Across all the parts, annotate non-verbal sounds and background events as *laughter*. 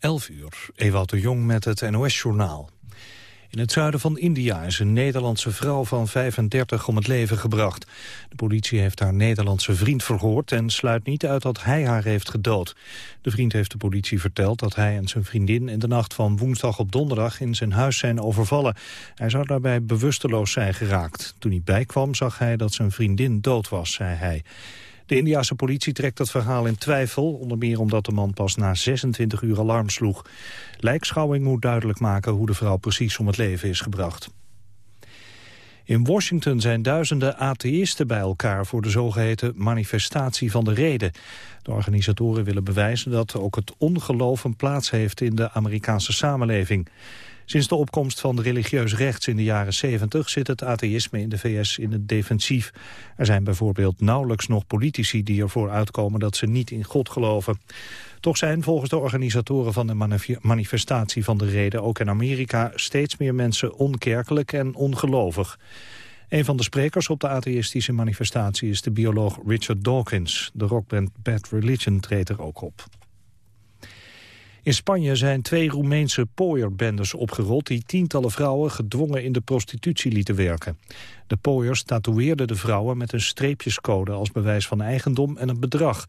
11 uur, Ewout de Jong met het NOS-journaal. In het zuiden van India is een Nederlandse vrouw van 35 om het leven gebracht. De politie heeft haar Nederlandse vriend verhoord en sluit niet uit dat hij haar heeft gedood. De vriend heeft de politie verteld dat hij en zijn vriendin in de nacht van woensdag op donderdag in zijn huis zijn overvallen. Hij zou daarbij bewusteloos zijn geraakt. Toen hij bijkwam zag hij dat zijn vriendin dood was, zei hij. De Indiase politie trekt het verhaal in twijfel, onder meer omdat de man pas na 26 uur alarm sloeg. Lijkschouwing moet duidelijk maken hoe de vrouw precies om het leven is gebracht. In Washington zijn duizenden atheïsten bij elkaar voor de zogeheten manifestatie van de reden. De organisatoren willen bewijzen dat ook het ongeloof een plaats heeft in de Amerikaanse samenleving. Sinds de opkomst van religieus rechts in de jaren 70 zit het atheïsme in de VS in het defensief. Er zijn bijvoorbeeld nauwelijks nog politici die ervoor uitkomen dat ze niet in God geloven. Toch zijn volgens de organisatoren van de manifestatie van de reden ook in Amerika steeds meer mensen onkerkelijk en ongelovig. Een van de sprekers op de atheïstische manifestatie is de bioloog Richard Dawkins. De rockband Bad Religion treedt er ook op. In Spanje zijn twee Roemeense pooierbendes opgerold... die tientallen vrouwen gedwongen in de prostitutie lieten werken. De pooiers tatoeëerden de vrouwen met een streepjescode... als bewijs van eigendom en een bedrag.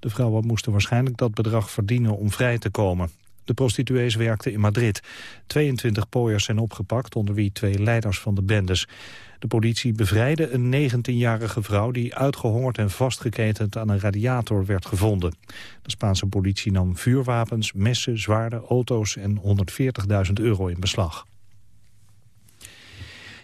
De vrouwen moesten waarschijnlijk dat bedrag verdienen om vrij te komen. De prostituees werkten in Madrid. 22 pooiers zijn opgepakt, onder wie twee leiders van de bendes. De politie bevrijdde een 19-jarige vrouw die uitgehongerd en vastgeketend aan een radiator werd gevonden. De Spaanse politie nam vuurwapens, messen, zwaarden, auto's en 140.000 euro in beslag.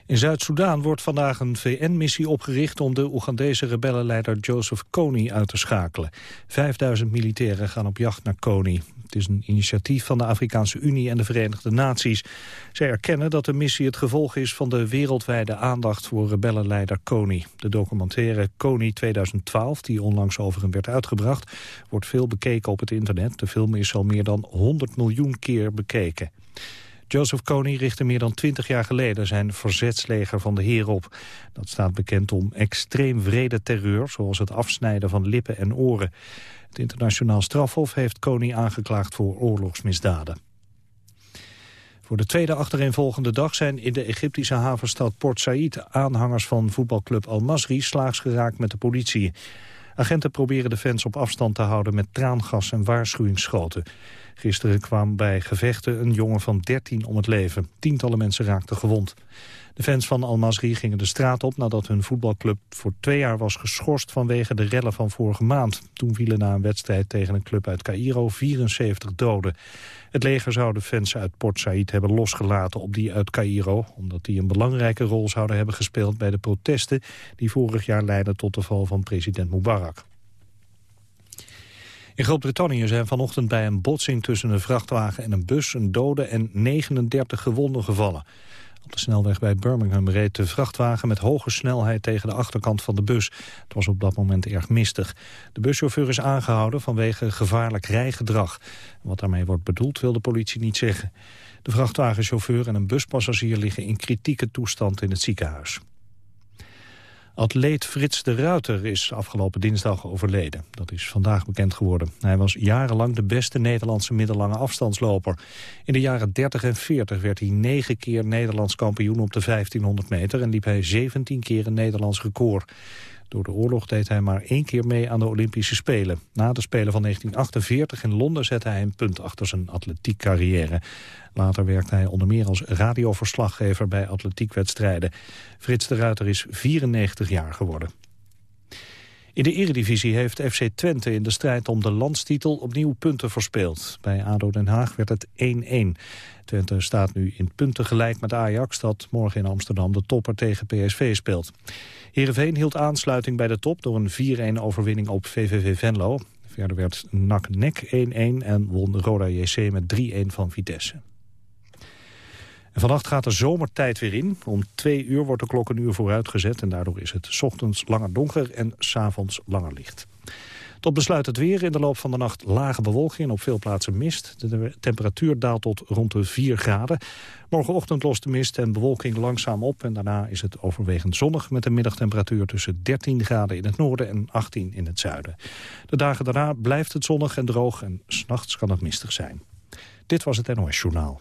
In Zuid-Soedan wordt vandaag een VN-missie opgericht om de Oegandese rebellenleider Joseph Kony uit te schakelen. 5000 militairen gaan op jacht naar Kony. Het is een initiatief van de Afrikaanse Unie en de Verenigde Naties. Zij erkennen dat de missie het gevolg is van de wereldwijde aandacht voor rebellenleider Kony. De documentaire Kony 2012, die onlangs over hem werd uitgebracht, wordt veel bekeken op het internet. De film is al meer dan 100 miljoen keer bekeken. Joseph Kony richtte meer dan twintig jaar geleden zijn verzetsleger van de Heer op. Dat staat bekend om extreem vrede terreur, zoals het afsnijden van lippen en oren. Het internationaal strafhof heeft Kony aangeklaagd voor oorlogsmisdaden. Voor de tweede achtereenvolgende dag zijn in de Egyptische havenstad Port Said aanhangers van voetbalclub Al-Masri slaags geraakt met de politie. Agenten proberen de fans op afstand te houden met traangas en waarschuwingsschoten. Gisteren kwam bij gevechten een jongen van 13 om het leven. Tientallen mensen raakten gewond. De fans van Al-Masri gingen de straat op nadat hun voetbalclub voor twee jaar was geschorst vanwege de rellen van vorige maand. Toen vielen na een wedstrijd tegen een club uit Cairo 74 doden. Het leger zou de fans uit Port Said hebben losgelaten op die uit Cairo... omdat die een belangrijke rol zouden hebben gespeeld bij de protesten... die vorig jaar leidden tot de val van president Mubarak. In Groot-Brittannië zijn vanochtend bij een botsing tussen een vrachtwagen en een bus... een dode en 39 gewonden gevallen. Op de snelweg bij Birmingham reed de vrachtwagen met hoge snelheid tegen de achterkant van de bus. Het was op dat moment erg mistig. De buschauffeur is aangehouden vanwege gevaarlijk rijgedrag. Wat daarmee wordt bedoeld wil de politie niet zeggen. De vrachtwagenchauffeur en een buspassagier liggen in kritieke toestand in het ziekenhuis. Atleet Frits de Ruiter is afgelopen dinsdag overleden. Dat is vandaag bekend geworden. Hij was jarenlang de beste Nederlandse middellange afstandsloper. In de jaren 30 en 40 werd hij negen keer Nederlands kampioen op de 1500 meter... en liep hij 17 keer een Nederlands record. Door de oorlog deed hij maar één keer mee aan de Olympische Spelen. Na de Spelen van 1948 in Londen zette hij een punt achter zijn atletiekcarrière. Later werkte hij onder meer als radioverslaggever bij atletiekwedstrijden. Frits de Ruiter is 94 jaar geworden. In de eredivisie heeft FC Twente in de strijd om de landstitel opnieuw punten verspeeld. Bij ADO Den Haag werd het 1-1. Twente staat nu in punten gelijk met Ajax dat morgen in Amsterdam de topper tegen PSV speelt. Heerenveen hield aansluiting bij de top door een 4-1 overwinning op VVV Venlo. Verder werd NAC-NEC 1-1 en won Roda JC met 3-1 van Vitesse. En vannacht gaat de zomertijd weer in. Om twee uur wordt de klok een uur vooruitgezet... en daardoor is het ochtends langer donker en s'avonds langer licht. Tot besluit het weer. In de loop van de nacht lage bewolking en op veel plaatsen mist. De temperatuur daalt tot rond de 4 graden. Morgenochtend lost de mist en bewolking langzaam op. En daarna is het overwegend zonnig met een middagtemperatuur tussen 13 graden in het noorden en 18 in het zuiden. De dagen daarna blijft het zonnig en droog en s'nachts kan het mistig zijn. Dit was het NOS Journaal.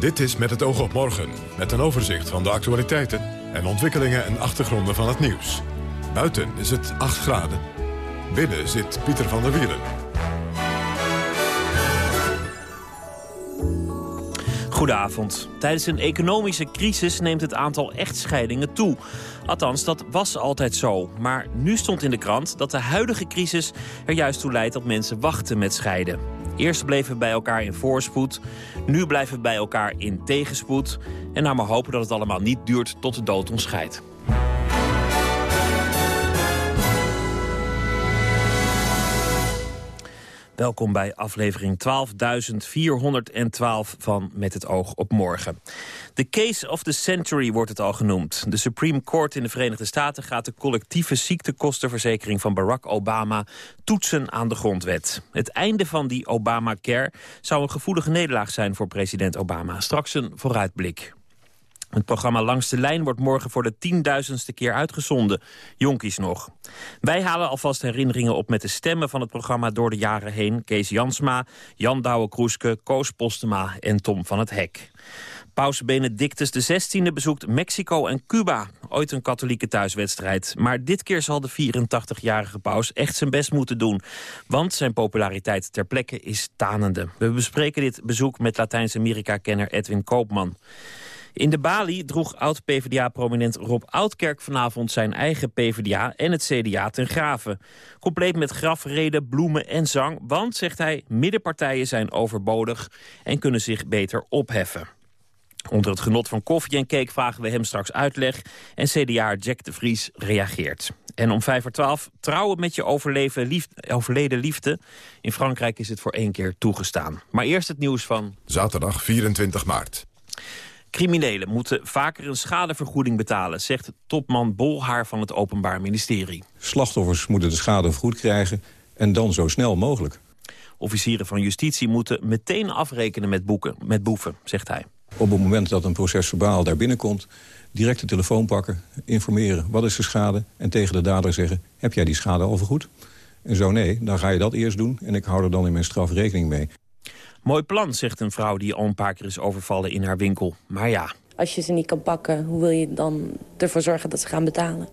Dit is Met het oog op morgen, met een overzicht van de actualiteiten en ontwikkelingen en achtergronden van het nieuws. Buiten is het 8 graden. Binnen zit Pieter van der Wielen. Goedenavond. Tijdens een economische crisis neemt het aantal echtscheidingen toe. Althans, dat was altijd zo. Maar nu stond in de krant dat de huidige crisis er juist toe leidt dat mensen wachten met scheiden. Eerst bleven we bij elkaar in voorspoed, nu blijven we bij elkaar in tegenspoed. En nou maar hopen dat het allemaal niet duurt tot de dood ons scheidt. Welkom bij aflevering 12.412 van Met het oog op morgen. De case of the century wordt het al genoemd. De Supreme Court in de Verenigde Staten gaat de collectieve ziektekostenverzekering van Barack Obama toetsen aan de grondwet. Het einde van die Obamacare zou een gevoelige nederlaag zijn voor president Obama. Straks een vooruitblik. Het programma Langs de Lijn wordt morgen voor de tienduizendste keer uitgezonden. Jonkies nog. Wij halen alvast herinneringen op met de stemmen van het programma door de jaren heen. Kees Jansma, Jan Douwe-Kroeske, Koos Postema en Tom van het Hek. Paus Benedictus XVI bezoekt Mexico en Cuba. Ooit een katholieke thuiswedstrijd. Maar dit keer zal de 84-jarige paus echt zijn best moeten doen. Want zijn populariteit ter plekke is tanende. We bespreken dit bezoek met Latijns-Amerika-kenner Edwin Koopman. In de Bali droeg oud-PVDA-prominent Rob Oudkerk vanavond zijn eigen PVDA en het CDA ten graven. Compleet met grafreden, bloemen en zang, want, zegt hij, middenpartijen zijn overbodig en kunnen zich beter opheffen. Onder het genot van koffie en cake vragen we hem straks uitleg. En CDA Jack de Vries reageert. En om vijf voor twaalf trouwen met je overleden liefde. In Frankrijk is het voor één keer toegestaan. Maar eerst het nieuws van... Zaterdag 24 maart. Criminelen moeten vaker een schadevergoeding betalen... zegt topman Bolhaar van het Openbaar Ministerie. Slachtoffers moeten de schade vergoed krijgen en dan zo snel mogelijk. Officieren van justitie moeten meteen afrekenen met, boeken, met boeven, zegt hij. Op het moment dat een proces verbaal daar binnenkomt... direct de telefoon pakken, informeren wat is de schade... en tegen de dader zeggen, heb jij die schade al vergoed? En zo nee, dan ga je dat eerst doen en ik hou er dan in mijn straf rekening mee. Mooi plan, zegt een vrouw die al een paar keer is overvallen in haar winkel. Maar ja. Als je ze niet kan pakken, hoe wil je dan ervoor zorgen dat ze gaan betalen?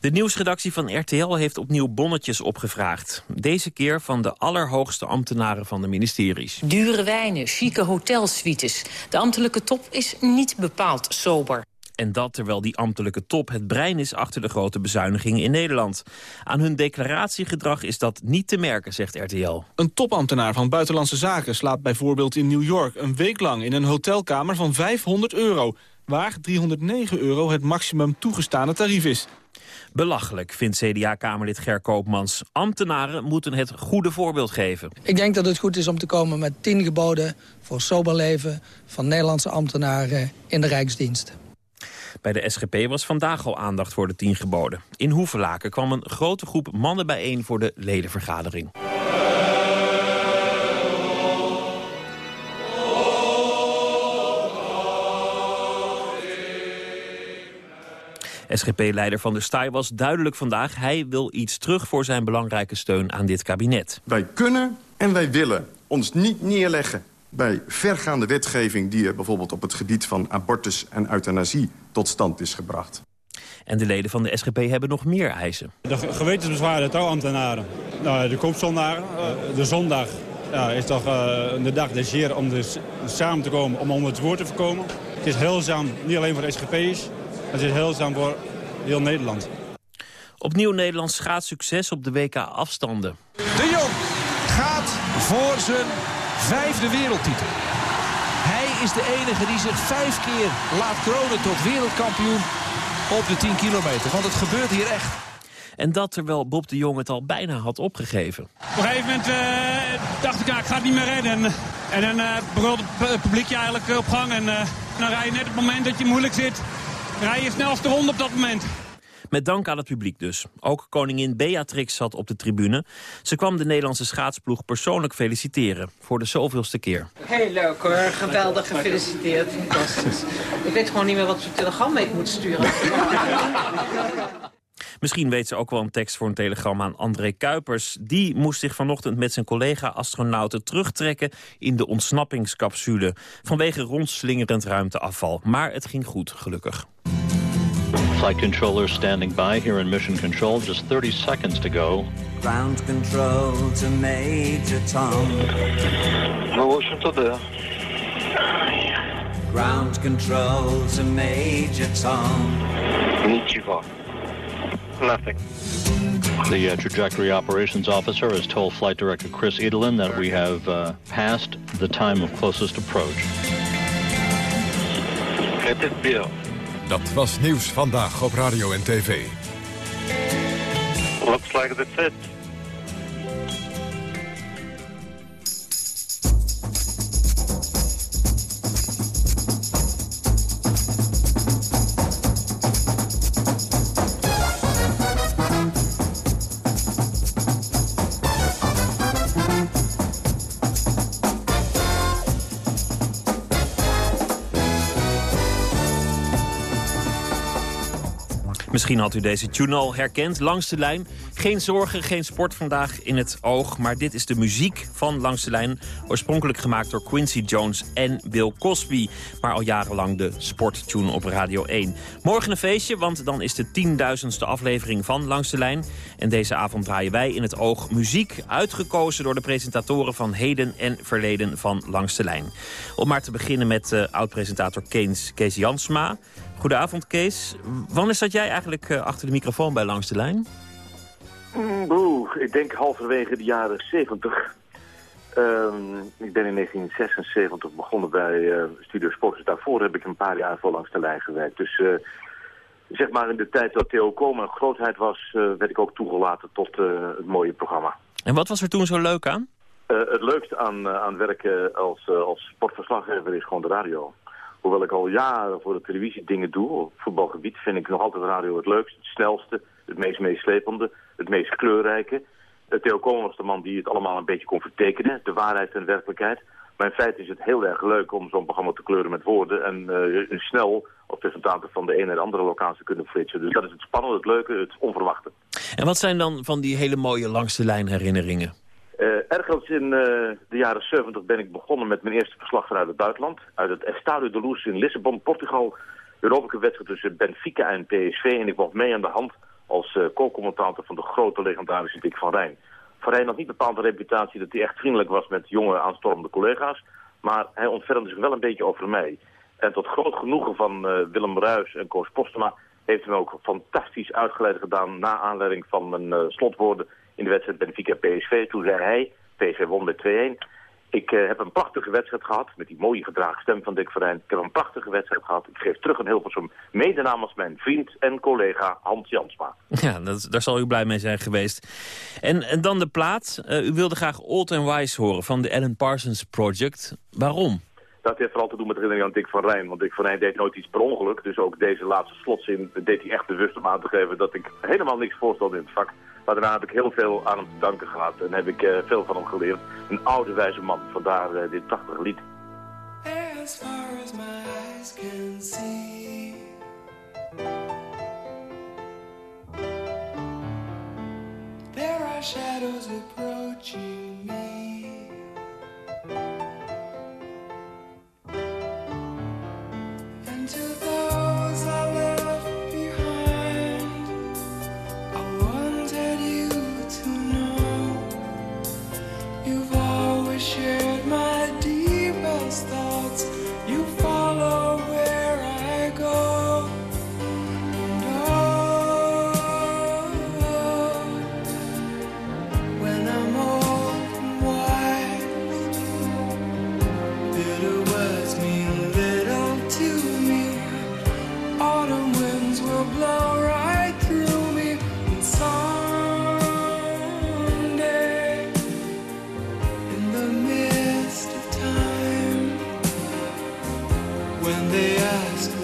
De nieuwsredactie van RTL heeft opnieuw bonnetjes opgevraagd. Deze keer van de allerhoogste ambtenaren van de ministeries. Dure wijnen, chique hotelsuites. De ambtelijke top is niet bepaald sober. En dat terwijl die ambtelijke top het brein is achter de grote bezuinigingen in Nederland. Aan hun declaratiegedrag is dat niet te merken, zegt RTL. Een topambtenaar van Buitenlandse Zaken slaapt bijvoorbeeld in New York... een week lang in een hotelkamer van 500 euro... waar 309 euro het maximum toegestane tarief is. Belachelijk, vindt CDA-kamerlid Ger Koopmans. Ambtenaren moeten het goede voorbeeld geven. Ik denk dat het goed is om te komen met tien geboden... voor sober leven van Nederlandse ambtenaren in de Rijksdienst. Bij de SGP was vandaag al aandacht voor de tien geboden. In Hoevelaken kwam een grote groep mannen bijeen voor de ledenvergadering. SGP-leider Van der Staaij was duidelijk vandaag. Hij wil iets terug voor zijn belangrijke steun aan dit kabinet. Wij kunnen en wij willen ons niet neerleggen bij vergaande wetgeving... die er bijvoorbeeld op het gebied van abortus en euthanasie tot stand is gebracht. En de leden van de SGP hebben nog meer eisen. De gewetensbezwaren trouwambtenaren, nou, de koopzondaren, eh, de zondag ja, is toch uh, de dag des Heer om dus samen te komen, om onder het woord te voorkomen. Het is heilzaam, niet alleen voor de SGP's, het is heilzaam voor heel Nederland. Opnieuw Nederlands schaatssucces op de WK afstanden. De Jong gaat voor zijn vijfde wereldtitel. Hij is de enige die zich vijf keer laat kronen tot wereldkampioen op de 10 kilometer. Want het gebeurt hier echt. En dat terwijl Bob de Jong het al bijna had opgegeven. Op een gegeven moment uh, dacht ik, nou, ik ga het niet meer redden. En dan uh, brult het publiekje eigenlijk op gang. En dan rij je net op het moment dat je moeilijk zit, rij je snelste ronde op dat moment. Met dank aan het publiek dus. Ook koningin Beatrix zat op de tribune. Ze kwam de Nederlandse schaatsploeg persoonlijk feliciteren. Voor de zoveelste keer. Heel leuk hoor. Geweldig gefeliciteerd. Fantastisch. Ik weet gewoon niet meer wat voor telegram ik moet sturen. *laughs* Misschien weet ze ook wel een tekst voor een telegram aan André Kuipers. Die moest zich vanochtend met zijn collega-astronauten terugtrekken... in de ontsnappingscapsule vanwege rondslingerend ruimteafval. Maar het ging goed, gelukkig. Flight controller standing by here in Mission Control, just 30 seconds to go. Ground control to Major Tom. No to there. Ground control to Major Tom. Nothing. The uh, Trajectory Operations Officer has told Flight Director Chris Edelin that we have uh, passed the time of closest approach. Let it be. Dat was nieuws vandaag op radio en tv. Looks like that's it. Misschien had u deze tune al herkend. Langs de lijn. Geen zorgen, geen sport vandaag in het oog. Maar dit is de muziek van Langs de lijn. Oorspronkelijk gemaakt door Quincy Jones en Bill Cosby. Maar al jarenlang de sporttune op Radio 1. Morgen een feestje, want dan is de tienduizendste aflevering van Langs de lijn. En deze avond draaien wij in het oog muziek. Uitgekozen door de presentatoren van heden en verleden van Langs de lijn. Om maar te beginnen met uh, oud-presentator Kees, Jansma. Goedenavond, Kees. Wanneer zat jij eigenlijk uh, achter de microfoon bij Langs de Lijn? Mm, boe, ik denk halverwege de jaren 70. Um, ik ben in 1976 begonnen bij uh, Studio Sport. Dus daarvoor heb ik een paar jaar voor Langs de Lijn gewerkt. Dus uh, zeg maar in de tijd dat Theo Komen een grootheid was... werd ik ook toegelaten tot het mooie programma. En wat was er toen zo leuk aan? het leukste aan, aan werken als, als sportverslaggever is gewoon de radio. Hoewel ik al jaren voor de televisie dingen doe, op voetbalgebied, vind ik nog altijd radio het leukste, het snelste, het meest meeslepende, het meest kleurrijke. Eh, Theo Komen was de man die het allemaal een beetje kon vertekenen, de waarheid en de werkelijkheid. Maar in feite is het heel erg leuk om zo'n programma te kleuren met woorden en uh, snel op resultaten van de ene en de andere locatie kunnen flitsen. Dus dat is het spannende, het leuke, het onverwachte. En wat zijn dan van die hele mooie langste lijn herinneringen? Uh, ergens in uh, de jaren 70 ben ik begonnen met mijn eerste verslag vanuit het buitenland. Uit het Estadio de Luz in Lissabon, Portugal. Europese wedstrijd tussen Benfica en PSV. En ik was mee aan de hand als uh, co-commentator van de grote legendarische Dick van Rijn. Van Rijn had niet bepaald reputatie dat hij echt vriendelijk was met jonge aanstormende collega's. Maar hij ontfermde zich wel een beetje over mij. En tot groot genoegen van Willem Ruis en Koos Postema heeft me ook fantastisch uitgeleid gedaan... na aanleiding van mijn slotwoorden in de wedstrijd Benfica-PSV. Toen zei hij, PSV won met 2-1. Ik uh, heb een prachtige wedstrijd gehad, met die mooie gedragen stem van Dick Verijn. Ik heb een prachtige wedstrijd gehad. Ik geef terug een Hilversum, mede namens mijn vriend en collega Hans Jansma. Ja, dat, daar zal u blij mee zijn geweest. En, en dan de plaat. Uh, u wilde graag Old and Wise horen van de Alan Parsons Project. Waarom? Dat heeft vooral te doen met herinnering aan Dick van Rijn. Want Dick van Rijn deed nooit iets per ongeluk. Dus ook deze laatste slotzin deed hij echt bewust om aan te geven... dat ik helemaal niks voorstelde in het vak. Maar daarna heb ik heel veel aan hem te danken gehad en heb ik uh, veel van hem geleerd. Een oude wijze man, vandaar uh, dit prachtige lied. As far as my eyes can see There are shadows approaching me When they ask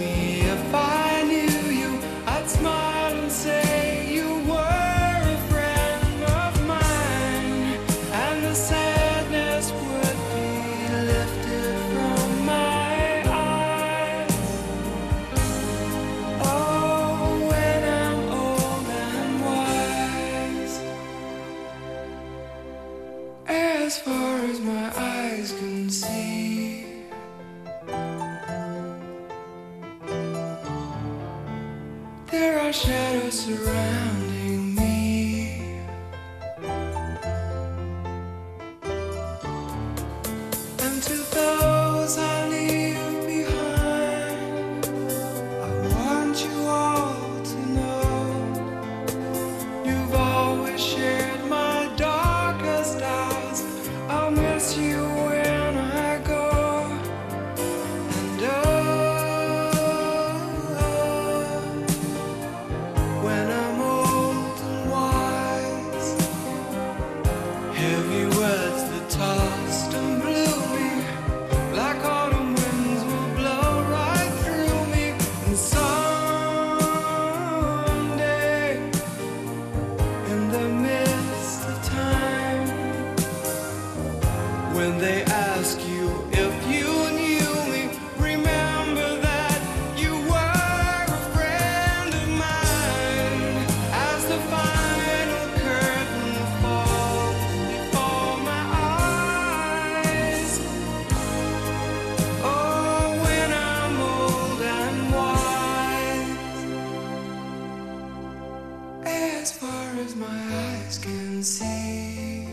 far as my eyes can see.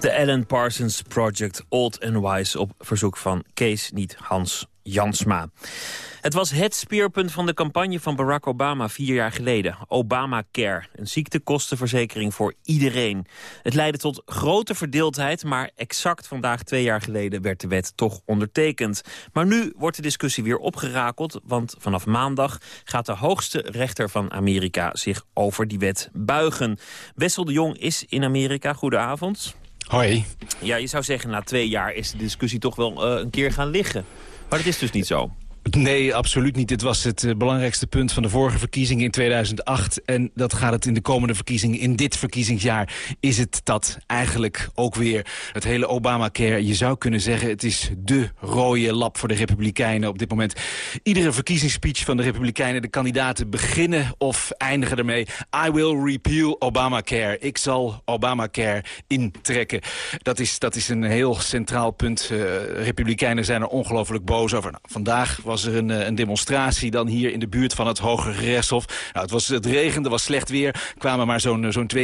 De Alan Parsons Project Old and Wise op verzoek van Kees, niet Hans Jansma. Het was het speerpunt van de campagne van Barack Obama vier jaar geleden. Obamacare, een ziektekostenverzekering voor iedereen. Het leidde tot grote verdeeldheid, maar exact vandaag twee jaar geleden werd de wet toch ondertekend. Maar nu wordt de discussie weer opgerakeld, want vanaf maandag gaat de hoogste rechter van Amerika zich over die wet buigen. Wessel de Jong is in Amerika. Goedenavond. Hoi. Ja, je zou zeggen na twee jaar is de discussie toch wel eh, een keer gaan liggen. Maar dat is dus niet zo. Nee, absoluut niet. Dit was het eh, belangrijkste punt van de vorige verkiezingen in 2008. En dat gaat het in de komende verkiezingen, in dit verkiezingsjaar... is het dat eigenlijk ook weer. Het hele Obamacare, je zou kunnen zeggen... het is de rode lap voor de Republikeinen op dit moment. Iedere verkiezingsspeech van de Republikeinen... de kandidaten beginnen of eindigen ermee... I will repeal Obamacare. Ik zal Obamacare intrekken. Dat is, dat is een heel centraal punt. Uh, Republikeinen zijn er ongelooflijk boos over. Nou, vandaag was er een, een, demonstratie dan hier in de buurt van het Hoge Gerechtshof. Nou, het, was, het regende, was slecht weer. kwamen maar zo'n zo'n 2.000,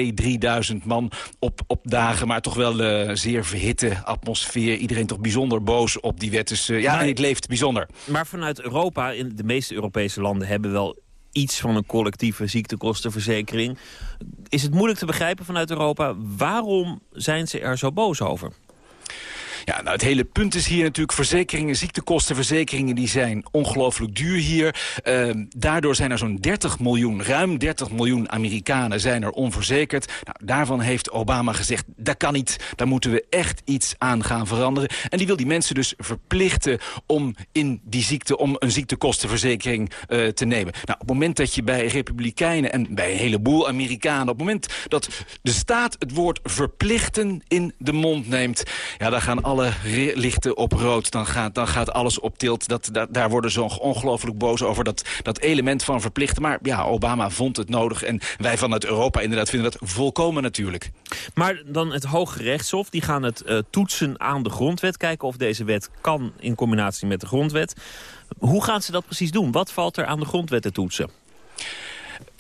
3.000 man op, op dagen. Maar toch wel een uh, zeer verhitte atmosfeer. Iedereen toch bijzonder boos op die wet. Dus uh, ja, maar, en het leeft bijzonder. Maar vanuit Europa, in de meeste Europese landen... hebben wel iets van een collectieve ziektekostenverzekering. Is het moeilijk te begrijpen vanuit Europa... waarom zijn ze er zo boos over? Ja, nou, het hele punt is hier natuurlijk verzekeringen, ziektekostenverzekeringen... die zijn ongelooflijk duur hier. Uh, daardoor zijn er zo'n 30 miljoen, ruim 30 miljoen Amerikanen zijn er onverzekerd. Nou, daarvan heeft Obama gezegd, dat kan niet. Daar moeten we echt iets aan gaan veranderen. En die wil die mensen dus verplichten om in die ziekte... om een ziektekostenverzekering uh, te nemen. Nou, op het moment dat je bij republikeinen en bij een heleboel Amerikanen... op het moment dat de staat het woord verplichten in de mond neemt... ja, dan gaan lichten op rood, dan gaat, dan gaat alles op tilt. Dat, daar worden ze ongelooflijk boos over, dat, dat element van verplichten. Maar ja, Obama vond het nodig en wij vanuit Europa inderdaad vinden dat volkomen natuurlijk. Maar dan het Hoge Rechtshof, die gaan het uh, toetsen aan de grondwet. Kijken of deze wet kan in combinatie met de grondwet. Hoe gaan ze dat precies doen? Wat valt er aan de grondwet te toetsen?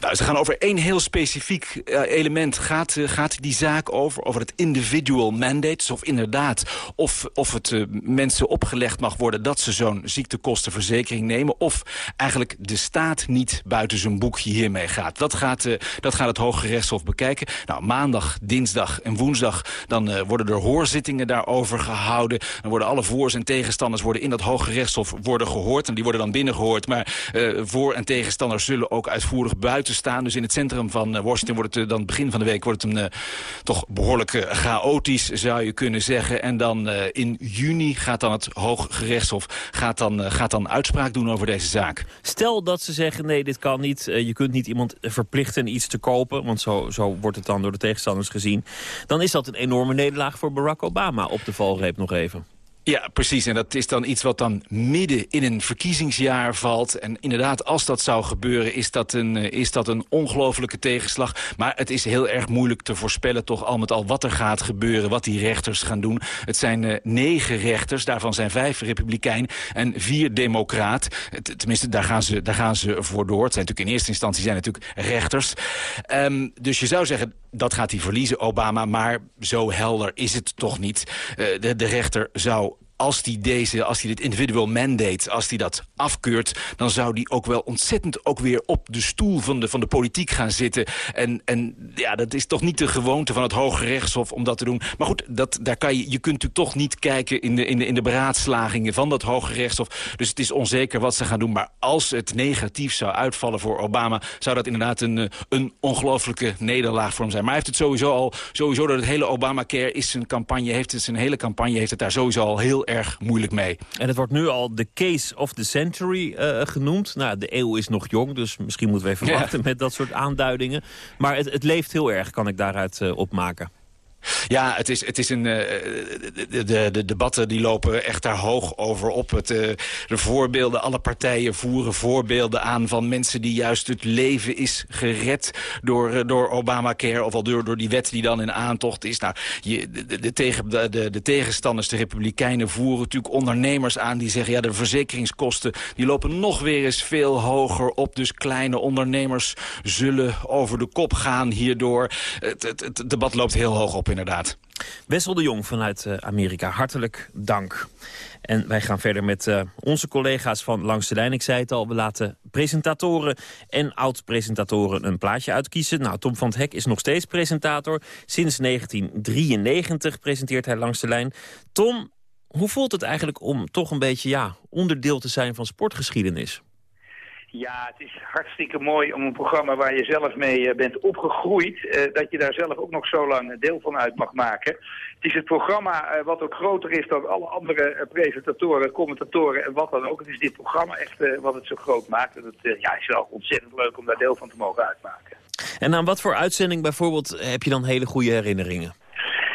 Nou, ze gaan over één heel specifiek uh, element. Gaat, uh, gaat die zaak over, over het individual mandate. Dus of inderdaad, of, of het uh, mensen opgelegd mag worden... dat ze zo'n ziektekostenverzekering nemen. Of eigenlijk de staat niet buiten zijn boekje hiermee gaat. Dat gaat, dat gaat het Hoge Rechtshof bekijken. Nou, maandag, dinsdag en woensdag... dan worden er hoorzittingen daarover gehouden. Dan worden alle voor's en tegenstanders worden in dat Hoge Rechtshof worden gehoord. En die worden dan binnengehoord. Maar voor- en tegenstanders zullen ook uitvoerig buiten staan. Dus in het centrum van eh, Washington wordt het eh, dan begin van de week wordt het een eh, toch behoorlijk eh, chaotisch, zou je kunnen zeggen. En dan in juni gaat dan het Hooggerechtshof gaat dan, gaat dan uitspraak doen over deze zaak. Stel dat ze zeggen, nee, dit kan niet. je kunt niet iemand verplichten iets te kopen. Want zo, zo wordt het dan door de tegenstanders gezien. Dan is dat een enorme nederlaag voor Barack Obama op de valreep nog even. Ja, precies. En dat is dan iets wat dan midden in een verkiezingsjaar valt. En inderdaad, als dat zou gebeuren, is dat een, eh, is dat een ongelofelijke tegenslag. Maar het is heel erg moeilijk te voorspellen toch al met al wat er gaat gebeuren. Wat die rechters gaan doen. Het zijn eh, negen rechters, daarvan zijn vijf republikein en vier democraat. Tenminste, daar gaan, ze, daar gaan ze voor door. Het zijn natuurlijk in eerste instantie zijn natuurlijk rechters. Ehm, dus je zou zeggen, dat gaat hij verliezen, Obama. Maar zo helder is het toch niet. Eh, de, de rechter zou als die, deze, als die dit individual mandate, als die dat afkeurt... dan zou die ook wel ontzettend ook weer op de stoel van de, van de politiek gaan zitten. En, en ja, dat is toch niet de gewoonte van het Hoge Rechtshof om dat te doen. Maar goed, dat, daar kan je, je kunt natuurlijk toch niet kijken in de, in, de, in de beraadslagingen van dat Hoge Rechtshof. Dus het is onzeker wat ze gaan doen. Maar als het negatief zou uitvallen voor Obama... zou dat inderdaad een, eh, een ongelooflijke nederlaag voor hem zijn. Maar hij heeft het sowieso al, sowieso door het hele Obamacare is zijn campagne, heeft het zijn hele campagne heeft het daar sowieso al heel erg moeilijk mee. En het wordt nu al de case of the century eh, genoemd. Nou, de eeuw is nog jong, dus misschien moeten we even Ja. wachten met dat soort aanduidingen. Maar het, het leeft heel erg, kan ik daaruit eh, opmaken. Ja, het is, het is een, eh, de, de, de debatten die lopen echt daar hoog over op. Het, eh, de voorbeelden, alle partijen voeren voorbeelden aan van mensen die juist het leven is gered door, eh, door Obamacare. Of al door, door die wet die dan in aantocht is. Nou, de, de, tegen, de, de tegenstanders, de republikeinen voeren natuurlijk ondernemers aan die zeggen... ja, de verzekeringskosten die lopen nog weer eens veel hoger op. Dus kleine ondernemers zullen over de kop gaan hierdoor. Het, het, het debat loopt heel hoog op inderdaad. Wessel de Jong vanuit eh, Amerika, hartelijk dank. En wij gaan verder met eh, onze collega's van Langs de Lijn. Ik zei het al, we laten presentatoren en oud-presentatoren een plaatje uitkiezen. Nou, Tom van het Hek is nog steeds presentator. Sinds 1993 presenteert hij Langs de Lijn. Tom, hoe voelt het eigenlijk om toch een beetje ja, onderdeel te zijn van sportgeschiedenis? Ja, het is hartstikke mooi om een programma waar je zelf mee eh, bent opgegroeid, eh, dat je daar zelf ook nog zo lang deel van uit mag maken. Het is het programma eh, wat ook groter is dan alle andere presentatoren, commentatoren en wat dan ook. Het is dit programma echt wat het zo groot maakt. En het ja, is wel ontzettend leuk om daar deel van te mogen uitmaken. En aan wat voor uitzending bijvoorbeeld heb je dan hele goede herinneringen?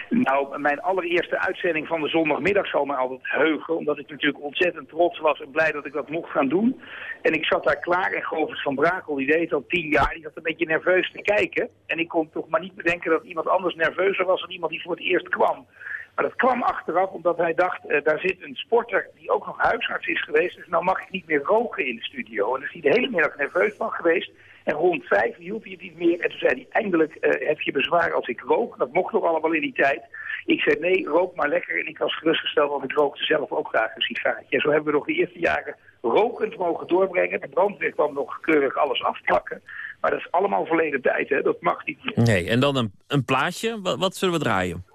Nou, mijn allereerste uitzending van de zondagmiddag zal mij altijd heugen. Omdat ik natuurlijk ontzettend trots was en blij dat ik dat mocht gaan doen. En ik zat daar klaar en Govers van Brakel, die deed al tien jaar, die zat een beetje nerveus te kijken. En ik kon toch maar niet bedenken dat iemand anders nerveuzer was dan iemand die voor het eerst kwam. Maar dat kwam achteraf omdat hij dacht, eh, daar zit een sporter die ook nog huisarts is geweest. Dus nou mag ik niet meer roken in de studio. En daar is hij de hele middag nerveus van geweest. En rond vijf hield hij het niet meer. En toen zei hij, eindelijk eh, heb je bezwaar als ik rook. Dat mocht nog allemaal in die tijd. Ik zei, nee, rook maar lekker. En ik was gerustgesteld, want ik rookte zelf ook graag een sigaartje. En zo hebben we nog de eerste jaren rokend mogen doorbrengen. De brandweer kwam nog keurig alles afplakken. Maar dat is allemaal verleden tijd, hè. Dat mag niet meer. Nee, en dan een, een plaatje. Wat, wat zullen we draaien?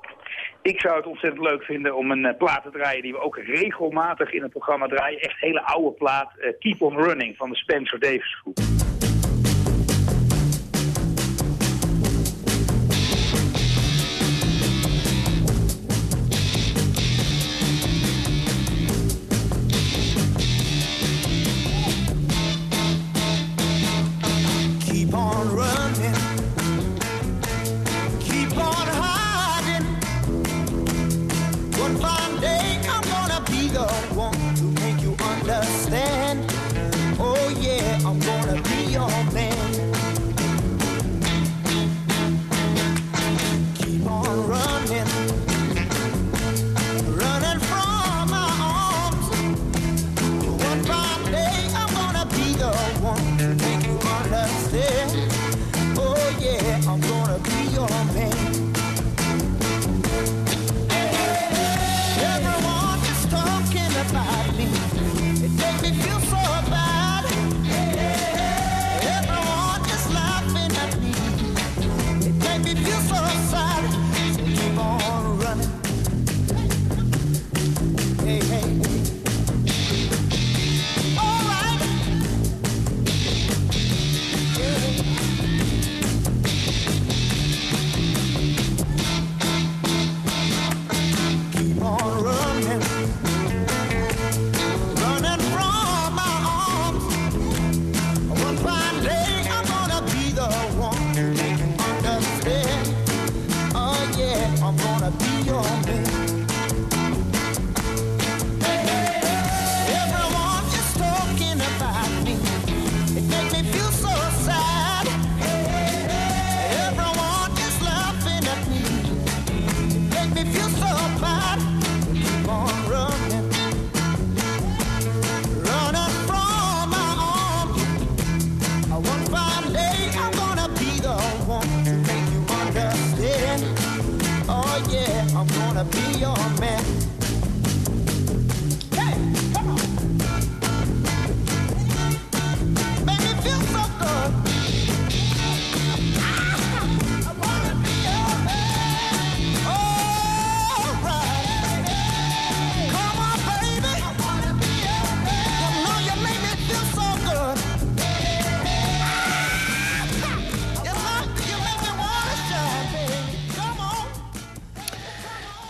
Ik zou het ontzettend leuk vinden om een eh, plaat te draaien die we ook regelmatig in het programma draaien. Echt hele oude plaat, eh, Keep on Running van de Spencer Davis Groep.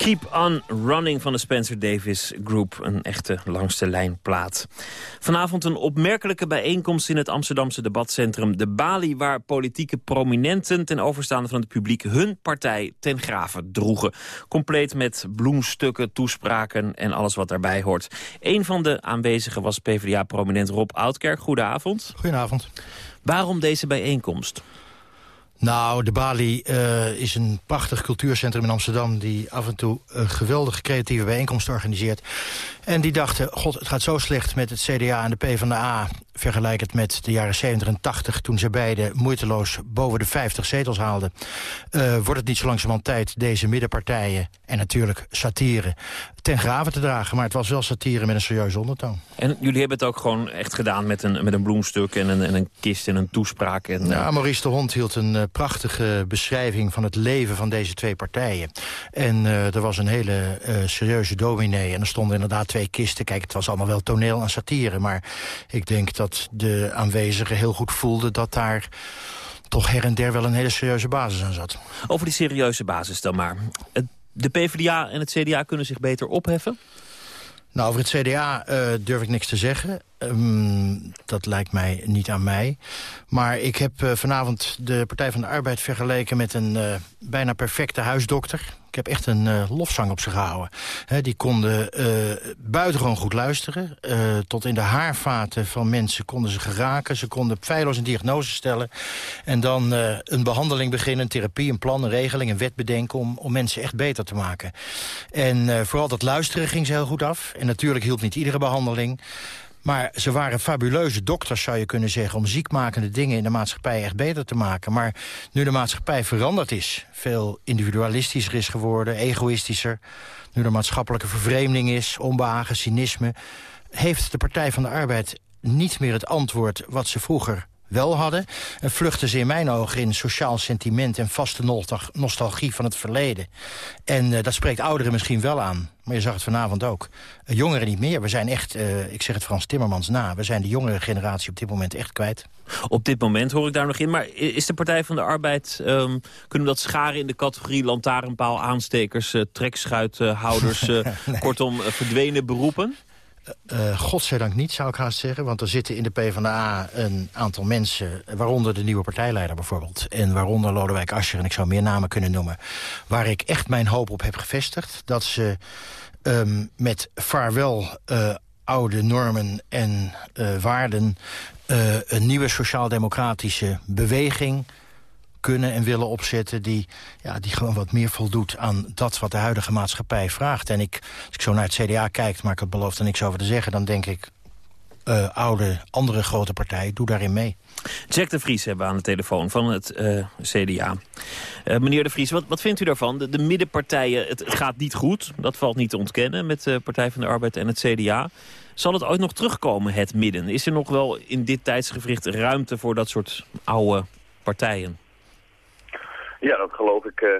Keep on Running van de Spencer Davis Group. Een echte langste lijnplaat. Vanavond een opmerkelijke bijeenkomst in het Amsterdamse debatcentrum De Bali... waar politieke prominenten ten overstaande van het publiek... hun partij ten graven droegen. Compleet met bloemstukken, toespraken en alles wat daarbij hoort. Een van de aanwezigen was PvdA-prominent Rob Oudkerk. Goedenavond. Goedenavond. Waarom deze bijeenkomst? Nou, de Bali eh, is een prachtig cultuurcentrum in Amsterdam... die af en toe een geweldige creatieve bijeenkomsten organiseert. En die dachten, god, het gaat zo slecht met het CDA en de PvdA... vergelijk het met de jaren 70 en 80... toen ze beide moeiteloos boven de 50 zetels haalden. Eh, wordt het niet zo langzamerhand tijd deze middenpartijen... en natuurlijk satire ten graven te dragen. Maar het was wel satire met een serieuze ondertoon. En jullie hebben het ook gewoon echt gedaan met een, met een bloemstuk... en een, en een kist en een toespraak. En, Ja, eh, Maurice de Hond hield een eh, prachtige beschrijving van het leven van deze twee partijen. En eh, er was een hele serieuze dominee en er stonden inderdaad twee kisten. Kijk, het was allemaal wel toneel en satire, maar ik denk dat de aanwezigen heel goed voelden dat daar toch her en der wel een hele serieuze basis aan zat. Over die serieuze basis dan maar. De PvdA en het CDA kunnen zich beter opheffen? Nou, over het CDA eh, durf ik niks te zeggen. Ehm, dat lijkt mij niet aan mij. Maar ik heb eh, vanavond de Partij van de Arbeid vergeleken met een eh, bijna perfecte huisdokter. Ik heb echt een eh, lofzang op ze gehouden. Die konden buitengewoon goed luisteren. Tot in de haarvaten van mensen konden ze geraken. Ze konden feilloos een diagnose stellen. En dan een behandeling beginnen, een therapie, een plan, een regeling, een wet bedenken... om, om mensen echt beter te maken. En vooral dat luisteren ging ze heel goed af. En natuurlijk hielp niet iedere behandeling. Maar ze waren fabuleuze dokters, zou je kunnen zeggen... om ziekmakende dingen in de maatschappij echt beter te maken. Maar nu de maatschappij veranderd is... veel individualistischer is geworden, egoïstischer... nu er maatschappelijke vervreemding is, onbehagen, cynisme... heeft de Partij van de Arbeid niet meer het antwoord wat ze vroeger wel hadden. En vluchten ze in mijn ogen in sociaal sentiment en vaste nostal- nostalgie van het verleden. En eh, dat spreekt ouderen misschien wel aan. Maar je zag het vanavond ook. Eh, jongeren niet meer. We zijn echt, eh, ik zeg het Frans Timmermans na... we zijn de jongere generatie op dit moment echt kwijt. Op dit moment hoor ik daar nog in. Maar is de Partij van de Arbeid... ehm, kunnen we dat scharen in de categorie lantaarnpaal aanstekers... eh, trekschuithouders, *laughs* eh, kortom eh, verdwenen beroepen? Eh godzijdank niet, zou ik haast zeggen. Want er zitten in de PvdA een aantal mensen... waaronder de nieuwe partijleider bijvoorbeeld... en waaronder Lodewijk Asscher, en ik zou meer namen kunnen noemen... waar ik echt mijn hoop op heb gevestigd. Dat ze ehm, met vaarwel eh, oude normen en waarden... een nieuwe sociaal-democratische beweging kunnen en willen opzetten... Die, ja, die gewoon wat meer voldoet aan dat wat de huidige maatschappij vraagt. En ik, als ik zo naar het CDA kijk, maar ik heb beloofd er niks over te zeggen... dan denk ik, eh, oude, andere grote partij, doe daarin mee. Jack de Vries hebben we aan de telefoon van het eh, CDA. Eh, meneer de Vries, wat, wat vindt u daarvan? De, de middenpartijen, het, het gaat niet goed. Dat valt niet te ontkennen met de Partij van de Arbeid en het CDA. Zal het ooit nog terugkomen, het midden? Is er nog wel in dit tijdsgevricht ruimte voor dat soort oude partijen? Ja, dat geloof ik eh,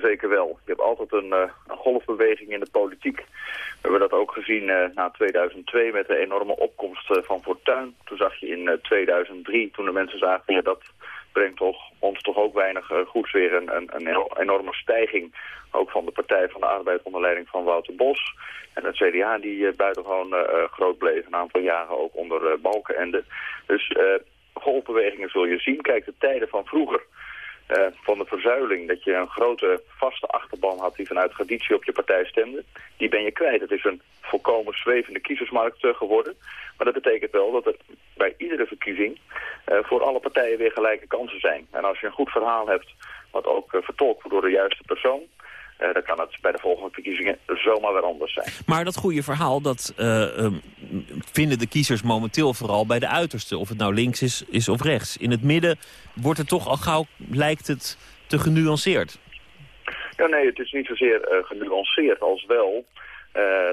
zeker wel. Je hebt altijd een, eh, een golfbeweging in de politiek. We hebben dat ook gezien eh, na 2002 met de enorme opkomst van Fortuyn. Toen zag je in eh, 2003, toen de mensen zagen... Dat brengt toch, ons toch ook weinig goeds weer een, een, een enorme stijging. Ook van de Partij van de Arbeid onder leiding van Wouter Bos. En het CDA die buitengewoon groot bleef. Een aantal jaren ook onder Balkenende. Dus golfbewegingen zul je zien. Kijk, de tijden van vroeger eh, van de verzuiling, dat je een grote vaste achterban had die vanuit traditie op je partij stemde, die ben je kwijt. Het is een volkomen zwevende kiezersmarkt eh, geworden. Maar dat betekent wel dat er bij iedere verkiezing eh, voor alle partijen weer gelijke kansen zijn. En als je een goed verhaal hebt, wat ook vertolkt wordt door de juiste persoon, eh, dan kan het bij de volgende verkiezingen zomaar weer anders zijn. Maar dat goede verhaal, dat eh, ehm, vinden de kiezers momenteel vooral bij de uiterste. Of het nou links is, is of rechts. In het midden wordt het toch al gauw, lijkt het, te genuanceerd. Ja, nee, het is niet zozeer eh, genuanceerd als wel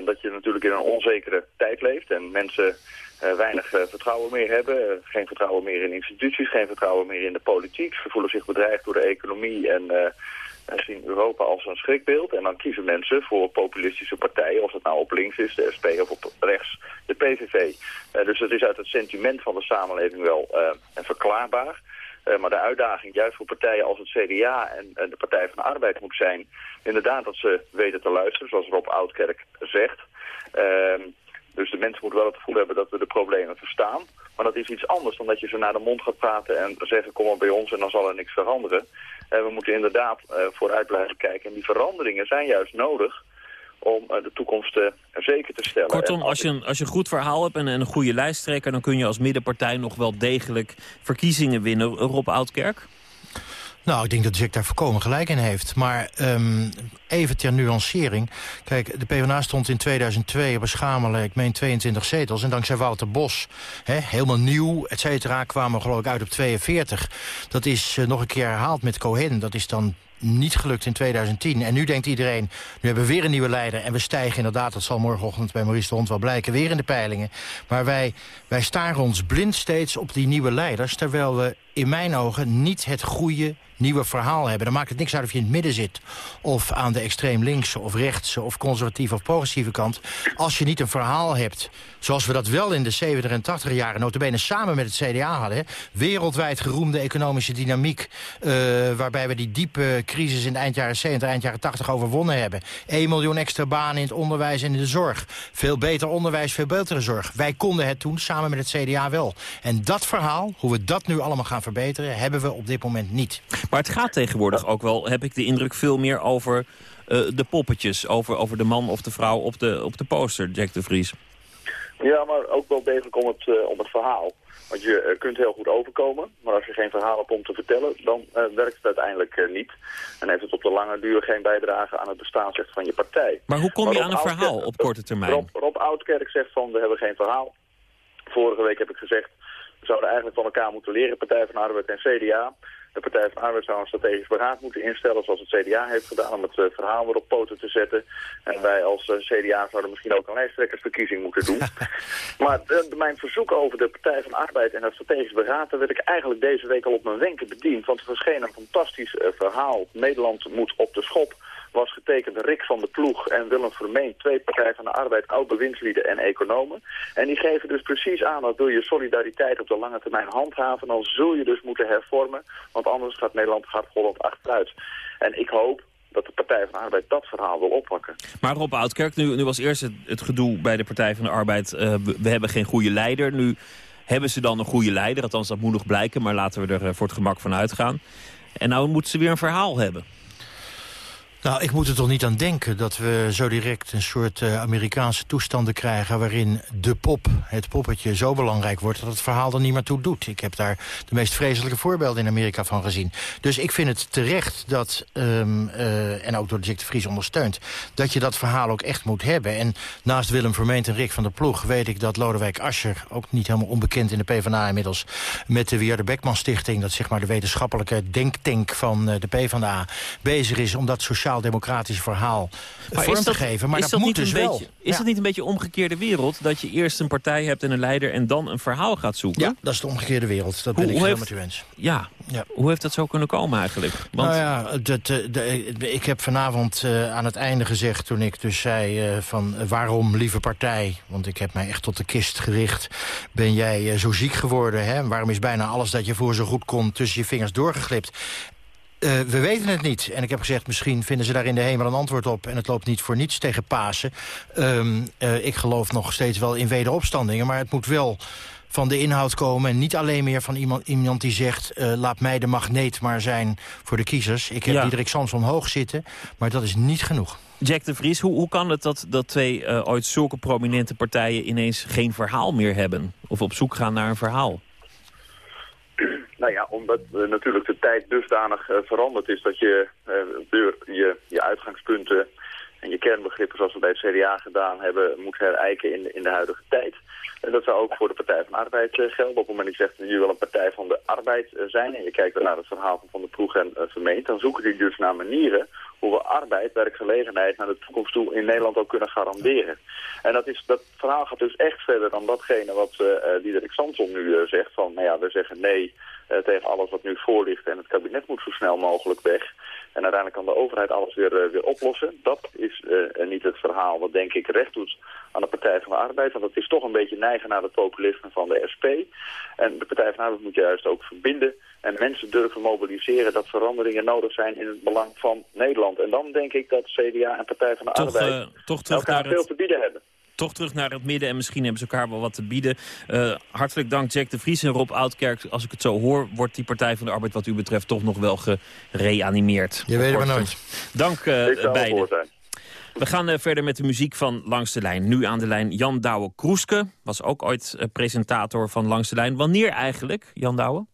dat je natuurlijk in een onzekere tijd leeft en mensen weinig vertrouwen meer hebben. geen vertrouwen meer in instituties, geen vertrouwen meer in de politiek. Ze voelen zich bedreigd door de economie en en zien Europa als een schrikbeeld. En dan kiezen mensen voor populistische partijen, of het nou op links is, de SP, of op rechts, de PVV. Eh, dus het is uit het sentiment van de samenleving wel eh, verklaarbaar. Eh, maar de uitdaging juist voor partijen als het CDA en, en de Partij van de Arbeid moet zijn... inderdaad dat ze weten te luisteren, zoals Rob Oudkerk zegt. Ehm, dus de mensen moeten wel het gevoel hebben dat we de problemen verstaan. Maar dat is iets anders dan dat je ze naar de mond gaat praten en zeggen kom maar bij ons en dan zal er niks veranderen. En we moeten inderdaad eh, vooruit blijven kijken. En die veranderingen zijn juist nodig om eh, de toekomst eh, zeker te stellen. Kortom, als je, een, als je een goed verhaal hebt en een goede lijsttrekker... dan kun je als middenpartij nog wel degelijk verkiezingen winnen. Rob Oudkerk? Nou, ik denk dat Jack daar voorkomen gelijk in heeft. Maar um, even ter nuancering. Kijk, de PvdA stond in 2002 op een schamele, ik meen 22 zetels. En dankzij Wouter Bos, hè, helemaal nieuw, et cetera, kwamen we geloof ik uit op 42. Dat is uh, nog een keer herhaald met Cohen. Dat is dan niet gelukt in 2010. En nu denkt iedereen, nu hebben we weer een nieuwe leider... en we stijgen inderdaad, dat zal morgenochtend bij Maurice de Hond wel blijken... weer in de peilingen. Maar wij, wij staren ons blind steeds op die nieuwe leiders... terwijl we in mijn ogen niet het goede nieuwe verhaal hebben. Dan maakt het niks uit of je in het midden zit... of aan de extreem linkse of rechtse of conservatieve of progressieve kant. Als je niet een verhaal hebt, zoals we dat wel in de 70 en 80 jaren... notabene samen met het CDA hadden... Wereldwijd geroemde economische dynamiek... Uh, waarbij we die diepe crisis in de eind jaren 70, eind jaren 80 overwonnen hebben. 1 miljoen extra banen in het onderwijs en in de zorg. Veel beter onderwijs, veel betere zorg. Wij konden het toen samen met het CDA wel. En dat verhaal, hoe we dat nu allemaal gaan verbeteren... hebben we op dit moment niet. Maar het gaat tegenwoordig ook wel, heb ik de indruk, veel meer over de poppetjes. Over, over de man of de vrouw op de, op de poster, Jack de Vries. Ja, maar ook wel degelijk om het, uh, om het verhaal. Want je uh, kunt heel goed overkomen, maar als je geen verhaal hebt om te vertellen, dan uh, werkt het uiteindelijk niet. En heeft het op de lange duur geen bijdrage aan het bestaansrecht van je partij. Maar hoe kom je aan een Oudkerk, verhaal op korte termijn? Rob, Rob Oudkerk zegt van, we hebben geen verhaal. Vorige week heb ik gezegd, we zouden eigenlijk van elkaar moeten leren, Partij van Arbeid en CDA. De Partij van Arbeid zou een strategisch beraad moeten instellen, zoals het CDA heeft gedaan, om het uh, verhaal weer op poten te zetten. En wij als uh, CDA zouden misschien ook een lijsttrekkersverkiezing moeten doen. *laughs* maar mijn verzoek over de Partij van Arbeid en het strategisch beraad, daar werd ik eigenlijk deze week al op mijn wenken bediend. Want er verscheen een fantastisch uh, verhaal. Nederland moet op de schop was getekend Rick van de Ploeg en Willem Vermeen, twee partijen van de arbeid, oud-bewindslieden en economen. En die geven dus precies aan dat wil je solidariteit op de lange termijn handhaven, dan zul je dus moeten hervormen, want anders gaat Nederland hardgolend achteruit. En ik hoop dat de Partij van de Arbeid dat verhaal wil oppakken. Maar Rob Oudkerk, nu, nu was eerst het, gedoe bij de Partij van de Arbeid, uh, we, hebben geen goede leider. Nu hebben ze dan een goede leider, althans dat moet nog blijken, maar laten we er uh, voor het gemak van uitgaan. En nou moeten ze weer een verhaal hebben. Nou, ik moet er toch niet aan denken dat we zo direct een soort uh, Amerikaanse toestanden krijgen... waarin de pop, het poppetje, zo belangrijk wordt dat het verhaal er niet meer toe doet. Ik heb daar de meest vreselijke voorbeelden in Amerika van gezien. Dus ik vind het terecht dat, um, uh, en ook door Jack de Vries ondersteund... dat je dat verhaal ook echt moet hebben. En naast Willem Vermeend en Rick van der Ploeg weet ik dat Lodewijk Asscher... ook niet helemaal onbekend in de PvdA inmiddels... met de Wierde Beckman Stichting, dat zeg maar de wetenschappelijke denktank van uh, de PvdA... bezig is om dat sociaal democratisch verhaal maar vorm dat, te geven. Maar dat, dat moet dus wel. Is ja. dat niet een beetje omgekeerde wereld? Dat je eerst een partij hebt en een leider en dan een verhaal gaat zoeken? Ja, dat is de omgekeerde wereld. Dat hoe, ben ik helemaal met u eens. Ja. ja, hoe heeft dat zo kunnen komen eigenlijk? Want... Nou ja, de, de, ik heb vanavond uh, aan het einde gezegd toen ik dus zei uh, van uh, waarom lieve partij? Want ik heb mij echt tot de kist gericht. Ben jij zo ziek geworden? Hè? Waarom is bijna alles dat je voor zo goed kon tussen je vingers doorgeglipt? Uh, we weten het niet. En ik heb gezegd, misschien vinden ze daar in de hemel een antwoord op. En het loopt niet voor niets tegen Pasen. Um, uh, ik geloof nog steeds wel in wederopstandingen. Maar het moet wel van de inhoud komen. En niet alleen meer van iemand, iemand die zegt... Uh, laat mij de magneet maar zijn voor de kiezers. Ik heb ja. Diederik Samson hoog zitten. Maar dat is niet genoeg. Jack de Vries, hoe, hoe kan het dat, dat twee ooit zulke prominente partijen... ineens geen verhaal meer hebben? Of op zoek gaan naar een verhaal? Nou ja, omdat uh, natuurlijk de tijd dusdanig uh, veranderd is dat je uh, je, je uitgangspunten en je kernbegrippen zoals we bij het CDA gedaan hebben moet herijken in, in de huidige tijd. En dat zou ook voor de Partij van Arbeid eh, gelden. Op het moment dat je zegt dat wil een Partij van de Arbeid eh, zijn en je kijkt naar het verhaal van Van de Ploeg en Vermeend, dan zoeken die dus naar manieren hoe we arbeid, werkgelegenheid naar de toekomst toe in Nederland ook kunnen garanderen. En dat, is, dat verhaal gaat dus echt verder dan datgene wat uh, Diederik Samson nu zegt van, nou ja, we zeggen nee tegen alles wat nu voor ligt en het kabinet moet zo snel mogelijk weg. En uiteindelijk kan de overheid alles weer, uh, weer oplossen. Dat is uh, niet het verhaal wat denk ik recht doet aan de Partij van de Arbeid. Want het is toch een beetje neigen naar het populisme van de SP. En de Partij van de Arbeid moet juist ook verbinden en mensen durven mobiliseren dat veranderingen nodig zijn in het belang van Nederland. En dan denk ik dat CDA en Partij van de toch, Arbeid uh, toch terug elkaar naar veel het... te bieden hebben. Toch terug naar het midden en misschien hebben ze elkaar wel wat te bieden. Uh, hartelijk dank Jack de Vries en Rob Oudkerk. Als ik het zo hoor, wordt die Partij van de Arbeid wat u betreft toch nog wel gereanimeerd. Je weet het maar nooit. Dank uh, beiden. We gaan uh, verder met de muziek van Langs de Lijn. Nu aan de lijn Jan Douwe Kroeske. Was ook ooit uh, presentator van Langs de Lijn. Wanneer eigenlijk, Jan Douwe?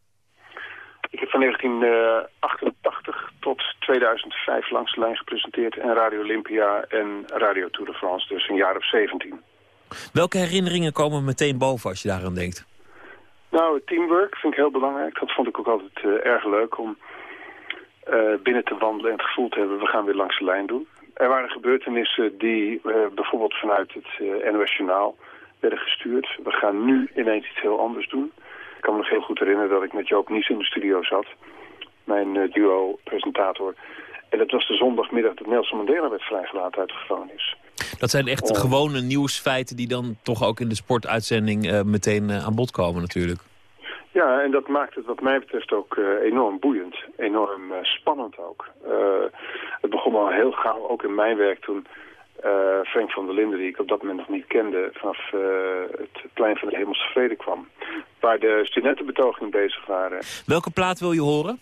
Ik heb van 1988 tot 2005 Langs de Lijn gepresenteerd. En Radio Olympia en Radio Tour de France. Dus een jaar of 17. Welke herinneringen komen meteen boven als je daaraan denkt? Nou, teamwork vind ik heel belangrijk. Dat vond ik ook altijd uh, erg leuk om binnen te wandelen en het gevoel te hebben... we gaan weer langs de lijn doen. Er waren gebeurtenissen die uh, bijvoorbeeld vanuit het NOS Journaal werden gestuurd. We gaan nu ineens iets heel anders doen. Ik kan me nog heel goed herinneren dat ik met Joop Nies in de studio zat. Mijn uh, duo-presentator. En dat was de zondagmiddag dat Nelson Mandela werd vrijgelaten uit de gevangenis. Dat zijn echt gewone nieuwsfeiten die dan toch ook in de sportuitzending meteen aan bod komen natuurlijk. Ja, en dat maakt het wat mij betreft ook uh, enorm boeiend. Enorm spannend ook. Het begon al heel gauw, ook in mijn werk toen Frank van der Linden, die ik op dat moment nog niet kende, vanaf het plein van de Hemelse Vrede kwam. Waar de studentenbetogingen bezig waren. Welke plaat wil je horen?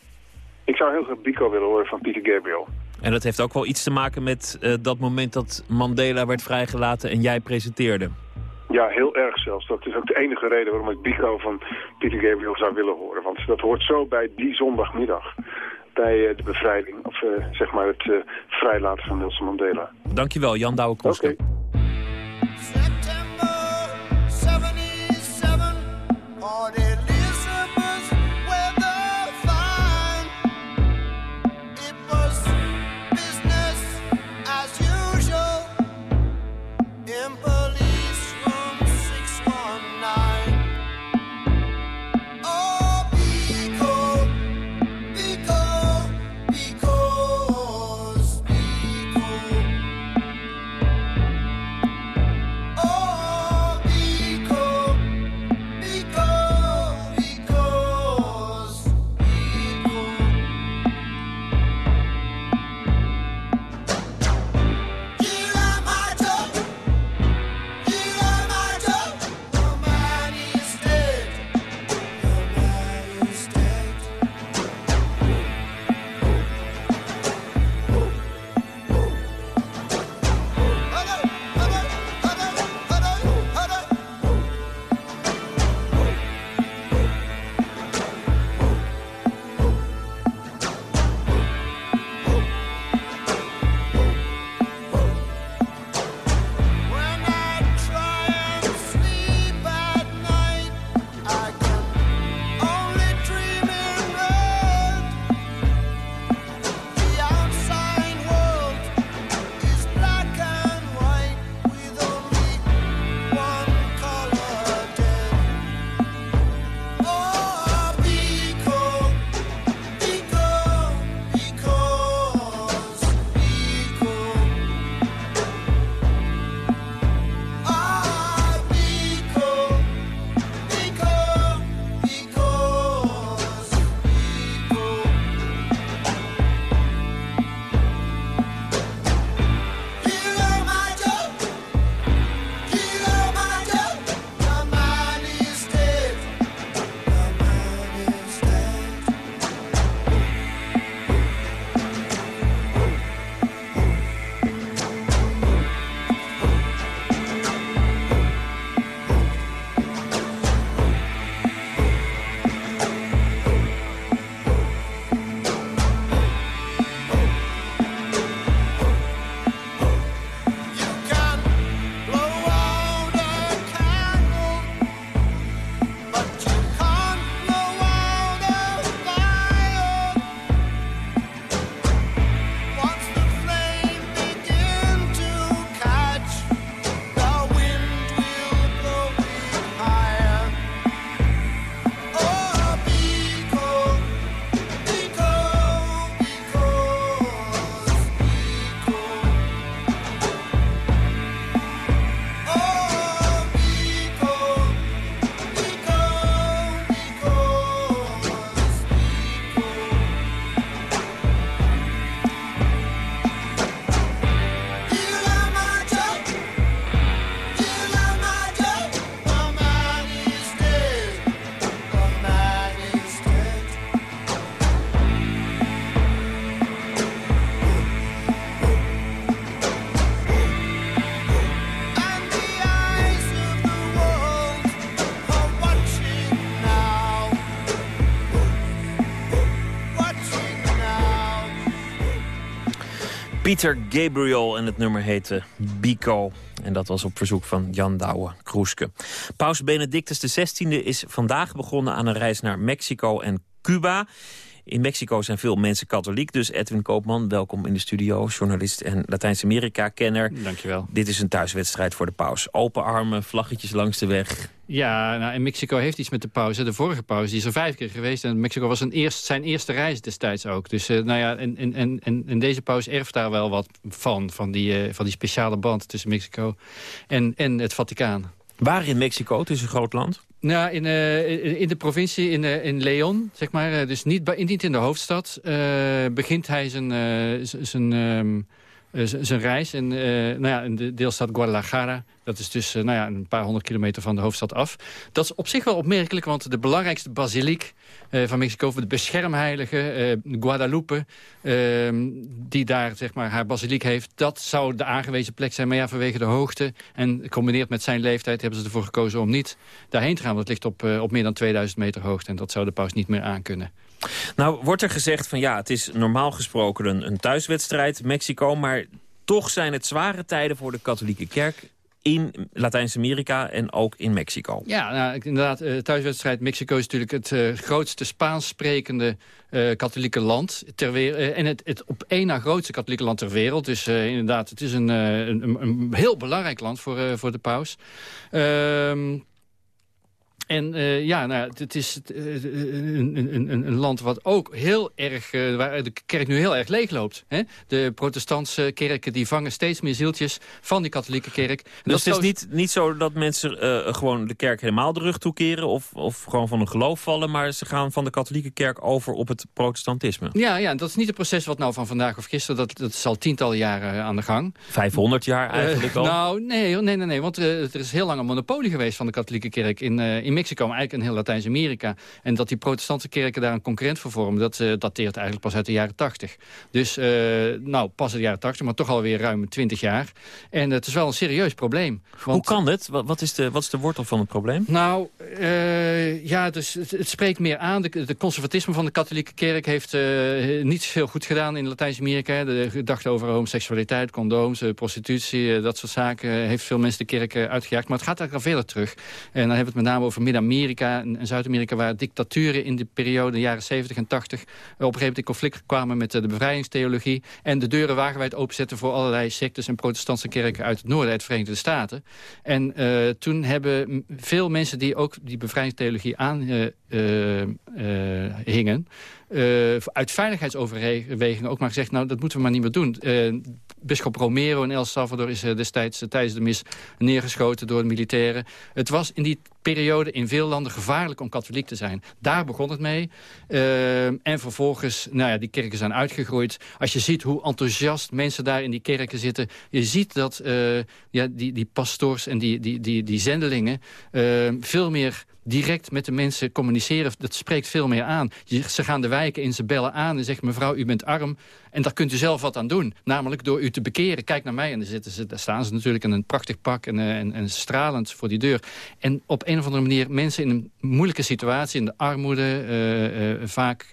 Ik zou heel graag Bico willen horen van Peter Gabriel. En dat heeft ook wel iets te maken met dat moment dat Mandela werd vrijgelaten en jij presenteerde. Ja, heel erg zelfs. Dat is ook de enige reden waarom ik Bico van Peter Gabriel zou willen horen. Want dat hoort zo bij die zondagmiddag. Bij uh, de bevrijding, of uh, zeg maar het vrijlaten van Nelson Mandela. Dankjewel, Jan Douwe Kroeske. Okay. Pieter Gabriel en het nummer heette Bico. En dat was op verzoek van Jan Douwe Kroeske. Paus Benedictus XVI is vandaag begonnen aan een reis naar Mexico en Cuba. In Mexico zijn veel mensen katholiek, dus Edwin Koopman, welkom in de studio. Journalist en Latijns-Amerika-kenner. Dankjewel. Dit is een thuiswedstrijd voor de paus. Open armen, vlaggetjes langs de weg. Ja, nou, en Mexico heeft iets met de pauze. De vorige pauze die is er vijf keer geweest. En Mexico was een eerst, zijn eerste reis destijds ook. Dus eh, nou ja, en, en, en, en deze pauze erft daar wel wat van. Van die, eh, van die speciale band tussen Mexico en, en het Vaticaan. Waar in Mexico? Het is een groot land. Nou, in, eh, in de provincie, in, eh, in Leon, zeg maar. eh, dus niet, in de hoofdstad. begint hij zijn, zijn, ehm, eh, zijn reis. En, eh, nou ja, in de deelstaat Guadalajara. Dat is dus eh, nou ja, een paar honderd kilometer van de hoofdstad af. Dat is op zich wel opmerkelijk, want de belangrijkste basiliek eh, van Mexico... de beschermheilige eh, Guadalupe, ehm, die daar zeg maar, haar basiliek heeft... dat zou de aangewezen plek zijn. Maar ja, vanwege de hoogte en gecombineerd met zijn leeftijd... hebben ze ervoor gekozen om niet daarheen te gaan. Want het ligt op, eh, op meer dan 2000 meter hoogte. En dat zou de paus niet meer aankunnen. Nou, wordt er gezegd van ja, het is normaal gesproken een, een thuiswedstrijd, Mexico... maar toch zijn het zware tijden voor de katholieke kerk in Latijns-Amerika en ook in Mexico. Ja, nou, inderdaad, eh, thuiswedstrijd Mexico is natuurlijk het eh, grootste Spaans sprekende eh, katholieke land ter wereld. en het, het op één na grootste katholieke land ter wereld. Dus inderdaad, het is een, een, een, heel belangrijk land voor, voor de paus. Ehm en eh, ja, nou, het is eh, een, een, een, een land wat ook heel erg, eh, waar de kerk nu heel erg leeg loopt. Hè? De protestantse kerken die vangen steeds meer zieltjes van die katholieke kerk. En dat Dus het is niet, niet zo dat mensen eh, gewoon de kerk helemaal de rug toekeren... Of, of gewoon van hun geloof vallen, maar ze gaan van de katholieke kerk over op het protestantisme. Ja, ja, dat is niet een proces wat nou van vandaag of gisteren... dat, dat is al tientallen jaren eh, aan de gang. 500 jaar eigenlijk Eh, al. Nou, nee, nee, nee, nee want eh, er is heel lang een monopolie geweest van de katholieke kerk in, eh, in Mexico, maar eigenlijk in heel Latijns-Amerika. En dat die protestantse kerken daar een concurrent voor vormen, dat eh, dateert eigenlijk pas uit de jaren 80. Dus, eh, nou, pas uit de jaren 80, maar toch alweer ruim 20 jaar. En het is wel een serieus probleem. Hoe kan dit? Wat, is de, wat is de wortel van het probleem? Nou, eh, ja, dus het, het spreekt meer aan. De, de conservatisme van de katholieke kerk heeft niet veel goed gedaan in Latijns-Amerika. De gedachte over homoseksualiteit, condooms, prostitutie, dat soort zaken... heeft veel mensen de kerk uitgejaagd. Maar het gaat eigenlijk al verder terug. En dan hebben we het met name over Midden-Amerika en, Zuid-Amerika... waar dictaturen in de periode, de jaren 70 en 80... op een gegeven moment in conflict kwamen met eh, de bevrijdingstheologie... en de deuren wagenwijd openzetten voor allerlei sectes en protestantse kerken uit het noorden, uit de Verenigde Staten. En eh, toen hebben veel mensen die ook die bevrijdingstheologie aanhingen... hingen, eh, uit veiligheidsoverwegingen ook maar gezegd... nou, dat moeten we maar niet meer doen. Eh Bisschop Romero in El Salvador is eh, destijds eh, tijdens de mis neergeschoten door de militairen. Het was in die periode in veel landen gevaarlijk om katholiek te zijn. Daar begon het mee. Eh, en vervolgens, nou ja, die kerken zijn uitgegroeid. Als je ziet hoe enthousiast mensen daar in die kerken zitten... je ziet dat eh, ja, die, die pastoors en die, die, die, die zendelingen... eh, veel meer direct met de mensen communiceren. Dat spreekt veel meer aan. Ze gaan de wijken in, ze bellen aan en zeggen... mevrouw, u bent arm en daar kunt u zelf wat aan doen. Namelijk door u te bekeren. Kijk naar mij. En dan zitten ze, daar staan ze natuurlijk in een prachtig pak... en, eh, en, en stralend voor die deur. En op een of andere manier mensen in een moeilijke situatie... in de armoede, eh, eh, vaak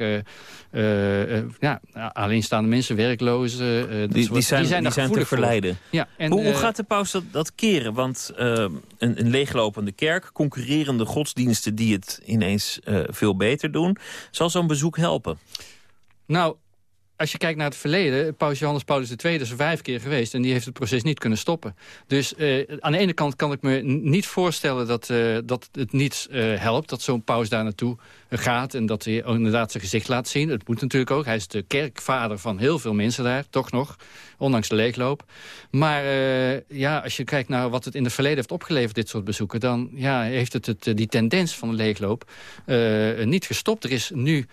eh, ja, alleenstaande mensen, werklozen... Die, soort- die zijn, die zijn te verleiden. Ja, en, hoe, hoe gaat de paus dat, dat keren? Want eh, een, een leeglopende kerk, concurrerende godsdiensten... die het ineens veel beter doen, zal zo'n bezoek helpen? Nou, als je kijkt naar het verleden... Paus Johannes Paulus II is er vijf keer geweest... en die heeft het proces niet kunnen stoppen. Dus eh, aan de ene kant kan ik me niet voorstellen dat, eh, dat het niet eh, helpt... dat zo'n paus daar naartoe gaat en dat hij inderdaad zijn gezicht laat zien. Het moet natuurlijk ook. Hij is de kerkvader van heel veel mensen daar, toch nog. Ondanks de leegloop. Maar ja, als je kijkt naar wat het in het verleden heeft opgeleverd... dit soort bezoeken, dan ja, heeft het, het die tendens van de leegloop niet gestopt. Er is nu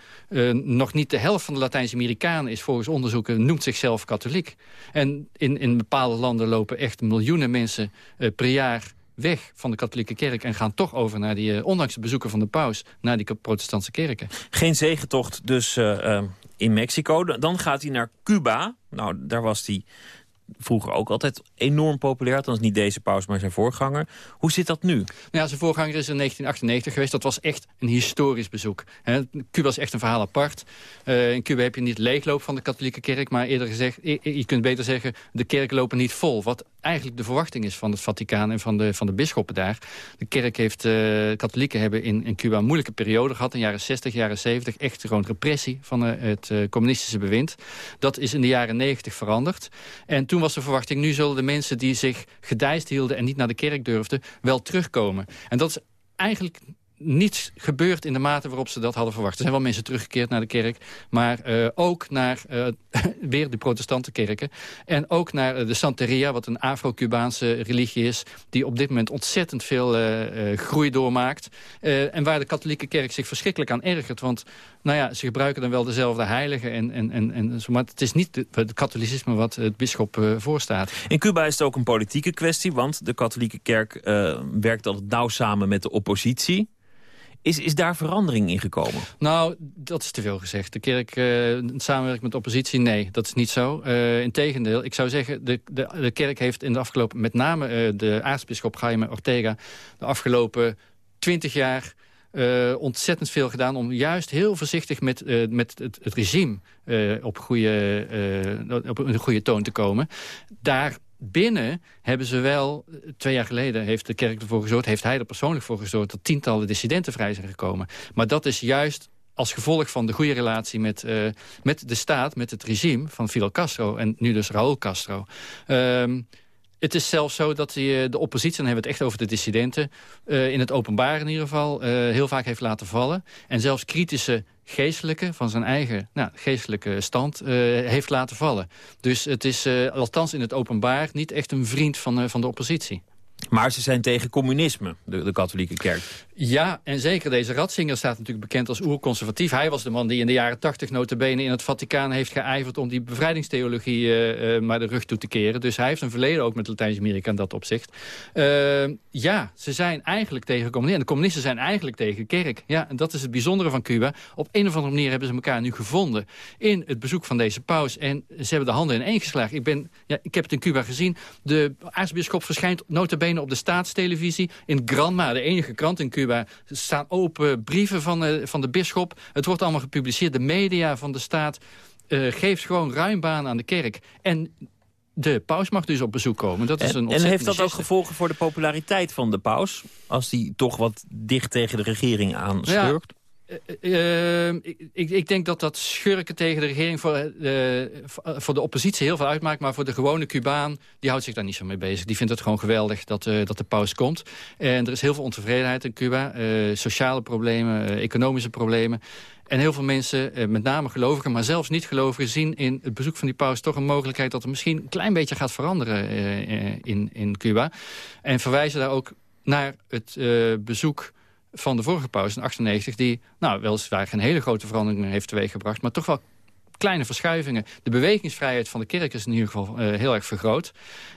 nog niet de helft van de Latijns-Amerikanen... volgens onderzoeken, noemt zichzelf katholiek. En in, in bepaalde landen lopen echt miljoenen mensen eh, per jaar weg van de katholieke kerk... en gaan toch over naar die, eh, ondanks de bezoeken van de paus... naar die protestantse kerken. Geen zegentocht dus eh, in Mexico. Dan gaat hij naar Cuba. Nou, daar was hij vroeger ook altijd enorm populair. Althans niet deze paus, maar zijn voorganger. Hoe zit dat nu? Nou ja, zijn voorganger is in 1998 geweest. Dat was echt een historisch bezoek. Cuba is echt een verhaal apart. Eh, in Cuba heb je niet leegloop van de katholieke kerk... maar eerder gezegd, je kunt beter zeggen... de kerken lopen niet vol. Wat eigenlijk de verwachting is van het Vaticaan en van de, van de bisschoppen daar. De kerk heeft, eh, katholieken hebben in, in Cuba een moeilijke periode gehad. In de jaren 60, jaren 70. Echt gewoon repressie van eh, het eh, communistische bewind. Dat is in de jaren 90 veranderd. En toen was de verwachting, nu zullen de mensen die zich gedijst hielden... en niet naar de kerk durfden, wel terugkomen. En dat is eigenlijk niets gebeurd in de mate waarop ze dat hadden verwacht. Er zijn wel mensen teruggekeerd naar de kerk, maar eh, ook naar eh, *laughs* weer de protestante kerken. En ook naar eh, de Santeria, wat een Afro-Cubaanse religie is... die op dit moment ontzettend veel groei doormaakt. En waar de katholieke kerk zich verschrikkelijk aan ergert. Want nou ja, ze gebruiken dan wel dezelfde heiligen. En, en, en, en, maar het is niet het katholicisme wat het bisschop eh, voorstaat. In Cuba is het ook een politieke kwestie, want de katholieke kerk werkt altijd nauw samen met de oppositie. Is, is daar verandering in gekomen? Nou, dat is te veel gezegd. De kerk eh samenwerkt met de oppositie, nee, dat is niet zo. Uh, Integendeel, ik zou zeggen, de, de, de kerk heeft in de afgelopen... met name eh, de aartsbisschop Jaime Ortega... de afgelopen twintig jaar ontzettend veel gedaan... om juist heel voorzichtig met, met het, het regime op, goede, op een goede toon te komen. Daar binnen hebben ze wel, eh, twee jaar geleden heeft de kerk ervoor gezorgd... heeft hij er persoonlijk voor gezorgd dat tientallen dissidenten vrij zijn gekomen. Maar dat is juist als gevolg van de goede relatie met, uh, met de staat, met het regime van Fidel Castro... en nu dus Raúl Castro. Um, het is zelfs zo dat die, de oppositie, dan hebben we het echt over de dissidenten... Uh, in het openbaar in ieder geval uh, heel vaak heeft laten vallen. En zelfs kritische geestelijke van zijn eigen nou, geestelijke stand heeft laten vallen. Dus het is, althans in het openbaar, niet echt een vriend van, van de oppositie. Maar ze zijn tegen communisme, de, de katholieke kerk. Ja, en zeker deze Ratzinger staat natuurlijk bekend als oerconservatief. Hij was de man die in de jaren tachtig notabene in het Vaticaan heeft geijverd... om die bevrijdingstheologie uh, maar de rug toe te keren. Dus hij heeft een verleden ook met Latijns-Amerika in dat opzicht. Uh, ja, ze zijn eigenlijk tegen communisme. En de communisten zijn eigenlijk tegen kerk. Ja, en dat is het bijzondere van Cuba. Op een of andere manier hebben ze elkaar nu gevonden... in het bezoek van deze paus. En ze hebben de handen in één geslagen. Ik, ben, ja, ik heb het in Cuba gezien. De aartsbisschop verschijnt notabene op de staatstelevisie... in Granma, de enige krant in Cuba er staan open brieven van, uh, van de bisschop. Het wordt allemaal gepubliceerd. De media van de staat uh, geeft gewoon ruim baan aan de kerk. En de paus mag dus op bezoek komen. Dat is en, een en heeft dat ook gevolgen voor de populariteit van de paus? Als die toch wat dicht tegen de regering aanschurkt? Ja. Uh, ik, ik, denk dat dat schurken tegen de regering voor, uh, voor de oppositie heel veel uitmaakt. Maar voor de gewone Cubaan, die houdt zich daar niet zo mee bezig. Die vindt het gewoon geweldig dat, dat de paus komt. En er is heel veel ontevredenheid in Cuba. sociale problemen, economische problemen. En heel veel mensen, met name gelovigen, maar zelfs niet-gelovigen... zien in het bezoek van die paus toch een mogelijkheid... dat er misschien een klein beetje gaat veranderen in Cuba. En verwijzen daar ook naar het bezoek van de vorige paus in 98... die nou, weliswaar geen hele grote veranderingen heeft teweeggebracht... maar toch wel kleine verschuivingen. De bewegingsvrijheid van de kerk is in ieder geval uh, heel erg vergroot.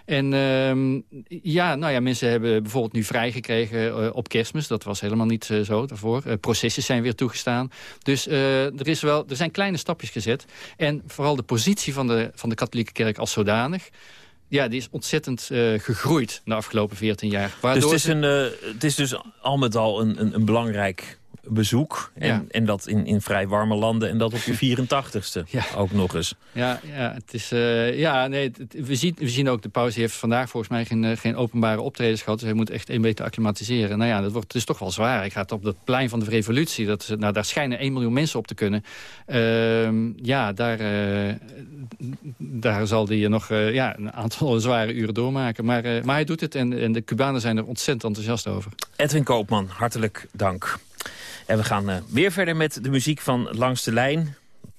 En uh, ja, nou ja, mensen hebben bijvoorbeeld nu vrijgekregen uh, op kerstmis. Dat was helemaal niet uh, zo daarvoor. processies zijn weer toegestaan. Dus er, is wel, er zijn kleine stapjes gezet. En vooral de positie van de, van de katholieke kerk als zodanig... Ja, die is ontzettend uh, gegroeid de afgelopen 14 jaar. Dus het is, een, uh, het is dus al met al een, een, een belangrijk bezoek. En, ja. en dat in, in vrij warme landen. En dat op je 84ste *laughs* ja. ook nog eens. Ja, ja, het is, uh, ja nee, het, het, we, zien, we zien ook, de pauze heeft vandaag volgens mij geen, geen openbare optredens gehad. Dus hij moet echt een beetje acclimatiseren. Nou ja, dat wordt, is toch wel zwaar. Ik ga het op dat plein van de revolutie. Dat, nou, daar schijnen 1 miljoen mensen op te kunnen. Uh, ja, daar, uh, daar zal hij nog ja, een aantal *laughs* zware uren doormaken. Maar, maar hij doet het en, en de Cubanen zijn er ontzettend enthousiast over. Edwin Koopman, hartelijk dank. En we gaan uh, weer verder met de muziek van Langs de Lijn.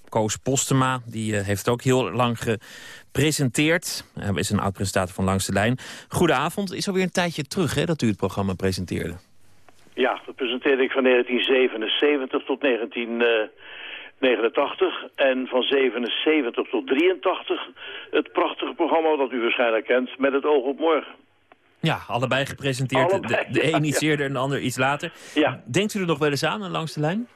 Koos Postema, die uh, heeft het ook heel lang gepresenteerd. Hij is een oud-presentator van Langs de Lijn. Goedenavond, is alweer een tijdje terug hè, dat u het programma presenteerde. Ja, dat presenteerde ik van 1977 tot 1989. En van 77 tot 83 het prachtige programma dat u waarschijnlijk kent... met het oog op morgen. Ja, allebei gepresenteerd. Allebei, de, de ja, een iets ja. eerder en de ander iets later. Ja. Denkt u er nog wel eens aan, langs de lijn?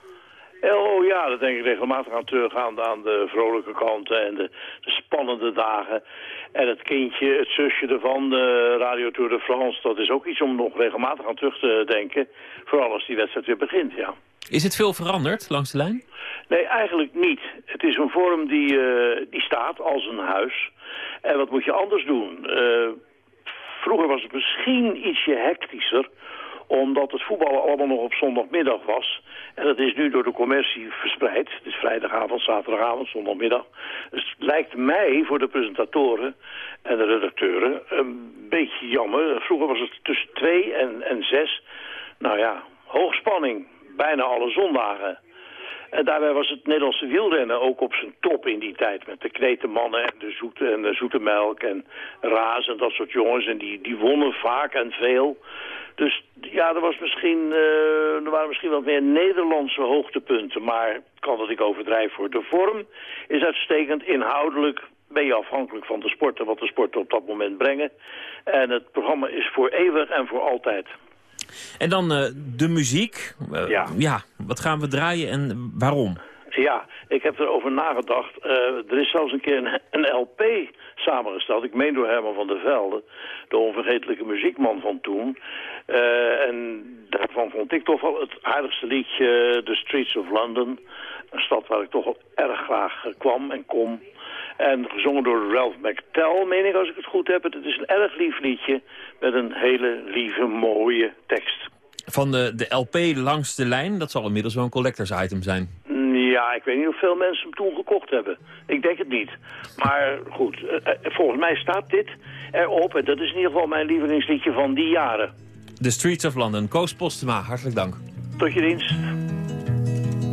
Oh ja, daar denk ik regelmatig aan terug, aan, aan de vrolijke kanten en de, de spannende dagen. En het kindje, het zusje ervan, de Radio Tour de France, dat is ook iets om nog regelmatig aan terug te denken. Vooral als die wedstrijd weer begint, ja. Is het veel veranderd langs de lijn? Nee, eigenlijk niet. Het is een vorm die, eh, die staat als een huis. En wat moet je anders doen? Eh, vroeger was het misschien ietsje hectischer omdat het voetballen allemaal nog op zondagmiddag was. En dat is nu door de commercie verspreid. Het is vrijdagavond, zaterdagavond, zondagmiddag. Dus het lijkt mij voor de presentatoren en de redacteuren een beetje jammer. Vroeger was het tussen twee en, en zes. Nou ja, hoogspanning. Bijna alle zondagen. En daarbij was het Nederlandse wielrennen ook op zijn top in die tijd. Met de kneten mannen en de zoete, en de zoete melk en Raas en dat soort jongens. En die, die wonnen vaak en veel. Dus ja, er, was misschien, eh, er waren misschien wat meer Nederlandse hoogtepunten. Maar kan dat ik overdrijf voor. De vorm is uitstekend. Inhoudelijk ben je afhankelijk van de sporten, wat de sporten op dat moment brengen. En het programma is voor eeuwig en voor altijd. En dan eh, de muziek. Eh, Ja. ja, wat gaan we draaien en waarom? Ja, ik heb erover nagedacht. Eh, er is zelfs een keer een, een LP samengesteld. Ik meen door Herman van der Velde, de onvergetelijke muziekman van toen. En daarvan vond ik toch wel het aardigste liedje The Streets of London. Een stad waar ik toch wel erg graag kwam en kom. En gezongen door Ralph McTell, meen ik als ik het goed heb. Het is een erg lief liedje met een hele lieve, mooie tekst. Van de, de LP langs de lijn, dat zal inmiddels wel een collectors item zijn. Ja, ik weet niet of veel mensen hem toen gekocht hebben. Ik denk het niet. Maar goed, eh, eh, volgens mij staat dit erop. En dat is in ieder geval mijn lievelingsliedje van die jaren. The Streets of London. Koos Postema, hartelijk dank. Tot je dienst.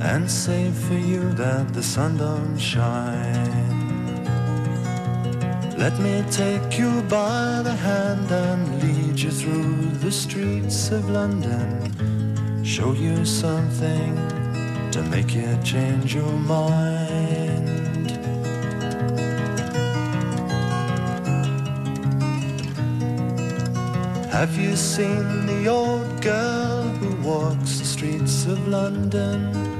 and save for you that the sun don't shine? Let me take you by the hand and lead you through the streets of London. Show you something to make you change your mind. Have you seen the old girl who walks the streets of London?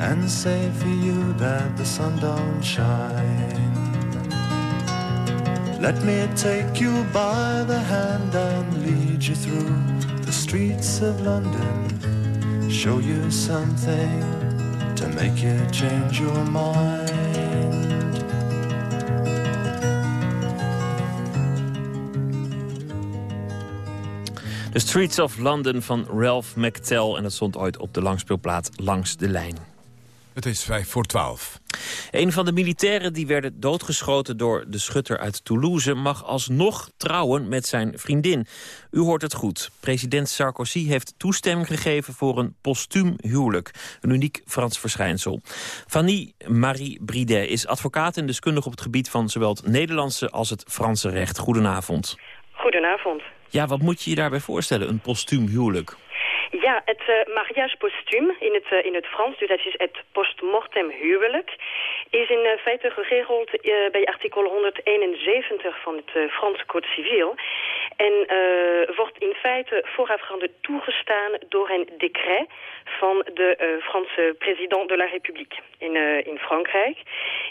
and say for you that the sun don't shine? Let me take you by the hand and lead you through the streets of London. Show you something to make you change your mind. The Streets of London van Ralph McTell. En dat stond ooit op de langspeelplaat Langs de Lijn. Het is vijf voor twaalf. Een van de militairen die werden doodgeschoten door de schutter uit Toulouse... mag alsnog trouwen met zijn vriendin. U hoort het goed. President Sarkozy heeft toestemming gegeven voor een postuum huwelijk. Een uniek Frans verschijnsel. Fanny Marie Bridet is advocaat en deskundige op het gebied... van zowel het Nederlandse als het Franse recht. Goedenavond. Goedenavond. Ja, wat moet je je daarbij voorstellen, een postuum huwelijk? Ja, het uh, mariage postuum in het, uh, in het Frans, dus dat is het postmortem huwelijk, is in uh, feite geregeld bij artikel 171 van het Franse Code Civil. En eh, wordt in feite voorafgaande toegestaan door een decret van de eh, Franse president de la République in, eh, in Frankrijk.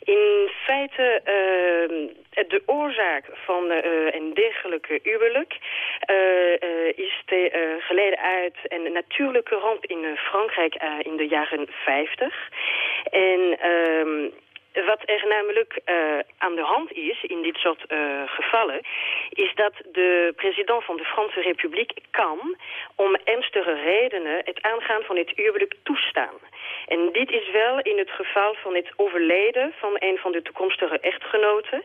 In feite eh, de oorzaak van eh, een dergelijke huwelijk eh, eh, is te, eh, geleden uit een natuurlijke ramp in eh, Frankrijk eh, in de jaren 50. En ehm, wat er namelijk uh, aan de hand is in dit soort uh, gevallen... is dat de president van de Franse Republiek kan... om ernstige redenen het aangaan van het huwelijk toestaan. En dit is wel in het geval van het overlijden van een van de toekomstige echtgenoten.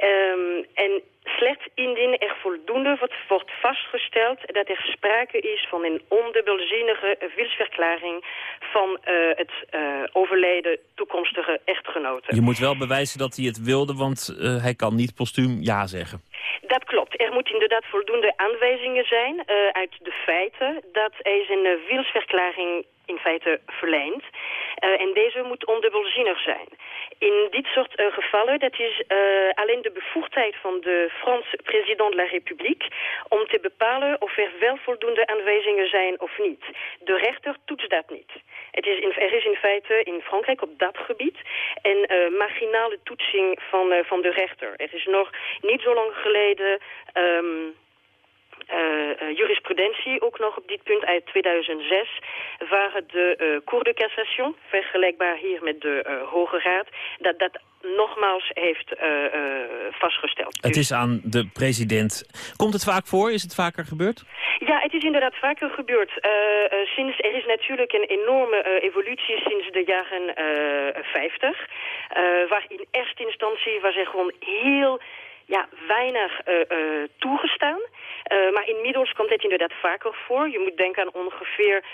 Um, en slechts indien er voldoende wordt, vastgesteld dat er sprake is van een ondubbelzinnige wilsverklaring van uh, het uh, overleden toekomstige echtgenoten. Je moet wel bewijzen dat hij het wilde, want uh, hij kan niet postuum ja zeggen. Dat klopt. Er moet inderdaad voldoende aanwijzingen zijn uit de feiten dat hij zijn wilsverklaring in feite verleent. Uh, en deze moet ondubbelzinnig zijn. In dit soort uh, gevallen, dat is uh, alleen de bevoegdheid van de Franse president de la République om te bepalen of er wel voldoende aanwijzingen zijn of niet. De rechter toetst dat niet. Het is in, er is in feite in Frankrijk op dat gebied een marginale toetsing van, van de rechter. Er is nog niet zo lang geleden... Um, uh, uh, jurisprudentie ook nog op dit punt uit 2006... waar de uh, Cour de Cassation, vergelijkbaar hier met de Hoge Raad... dat dat nogmaals heeft vastgesteld. Het is aan de president. Komt het vaak voor? Is het vaker gebeurd? Ja, het is inderdaad vaker gebeurd. sinds, er is natuurlijk een enorme evolutie sinds de jaren 50... waar in eerste instantie was er gewoon heel ja, weinig uh, uh, toegestaan. Uh, maar inmiddels komt het inderdaad vaker voor. Je moet denken aan ongeveer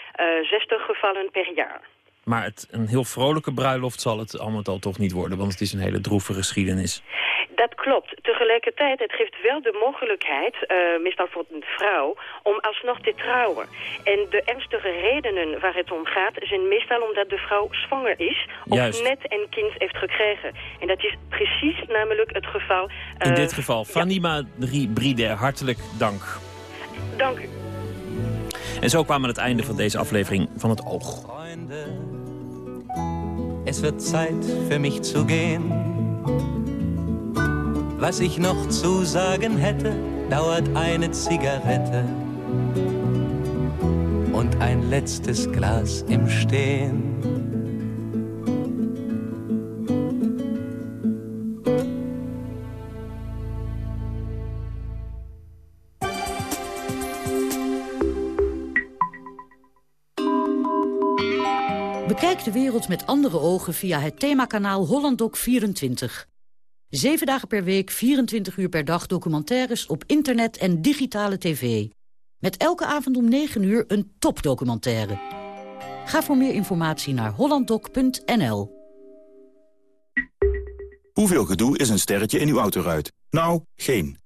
60 gevallen per jaar. Maar het, een heel vrolijke bruiloft zal het allemaal al toch niet worden, want het is een hele droeve geschiedenis. Dat klopt. Tegelijkertijd, het geeft wel de mogelijkheid, uh, meestal voor een vrouw, om alsnog te trouwen. En de ernstige redenen waar het om gaat, zijn meestal omdat de vrouw zwanger is of Juist. net een kind heeft gekregen. En dat is precies namelijk het geval. Uh, In dit geval, Fanima ja. Bride, hartelijk dank. Dank u. En zo kwamen we aan het einde van deze aflevering van Het Oog. Es wird Zeit für mich zu gehen. Was ich noch zu sagen hätte, dauert eine Zigarette und ein letztes Glas im Stehen. Bekijk de wereld met andere ogen via het themakanaal HollandDoc24. Zeven dagen per week, 24 uur per dag documentaires op internet en digitale tv. Met elke avond om 9 uur een topdocumentaire. Ga voor meer informatie naar hollanddoc.nl. Hoeveel gedoe is een sterretje in uw autoruit? Nou, geen.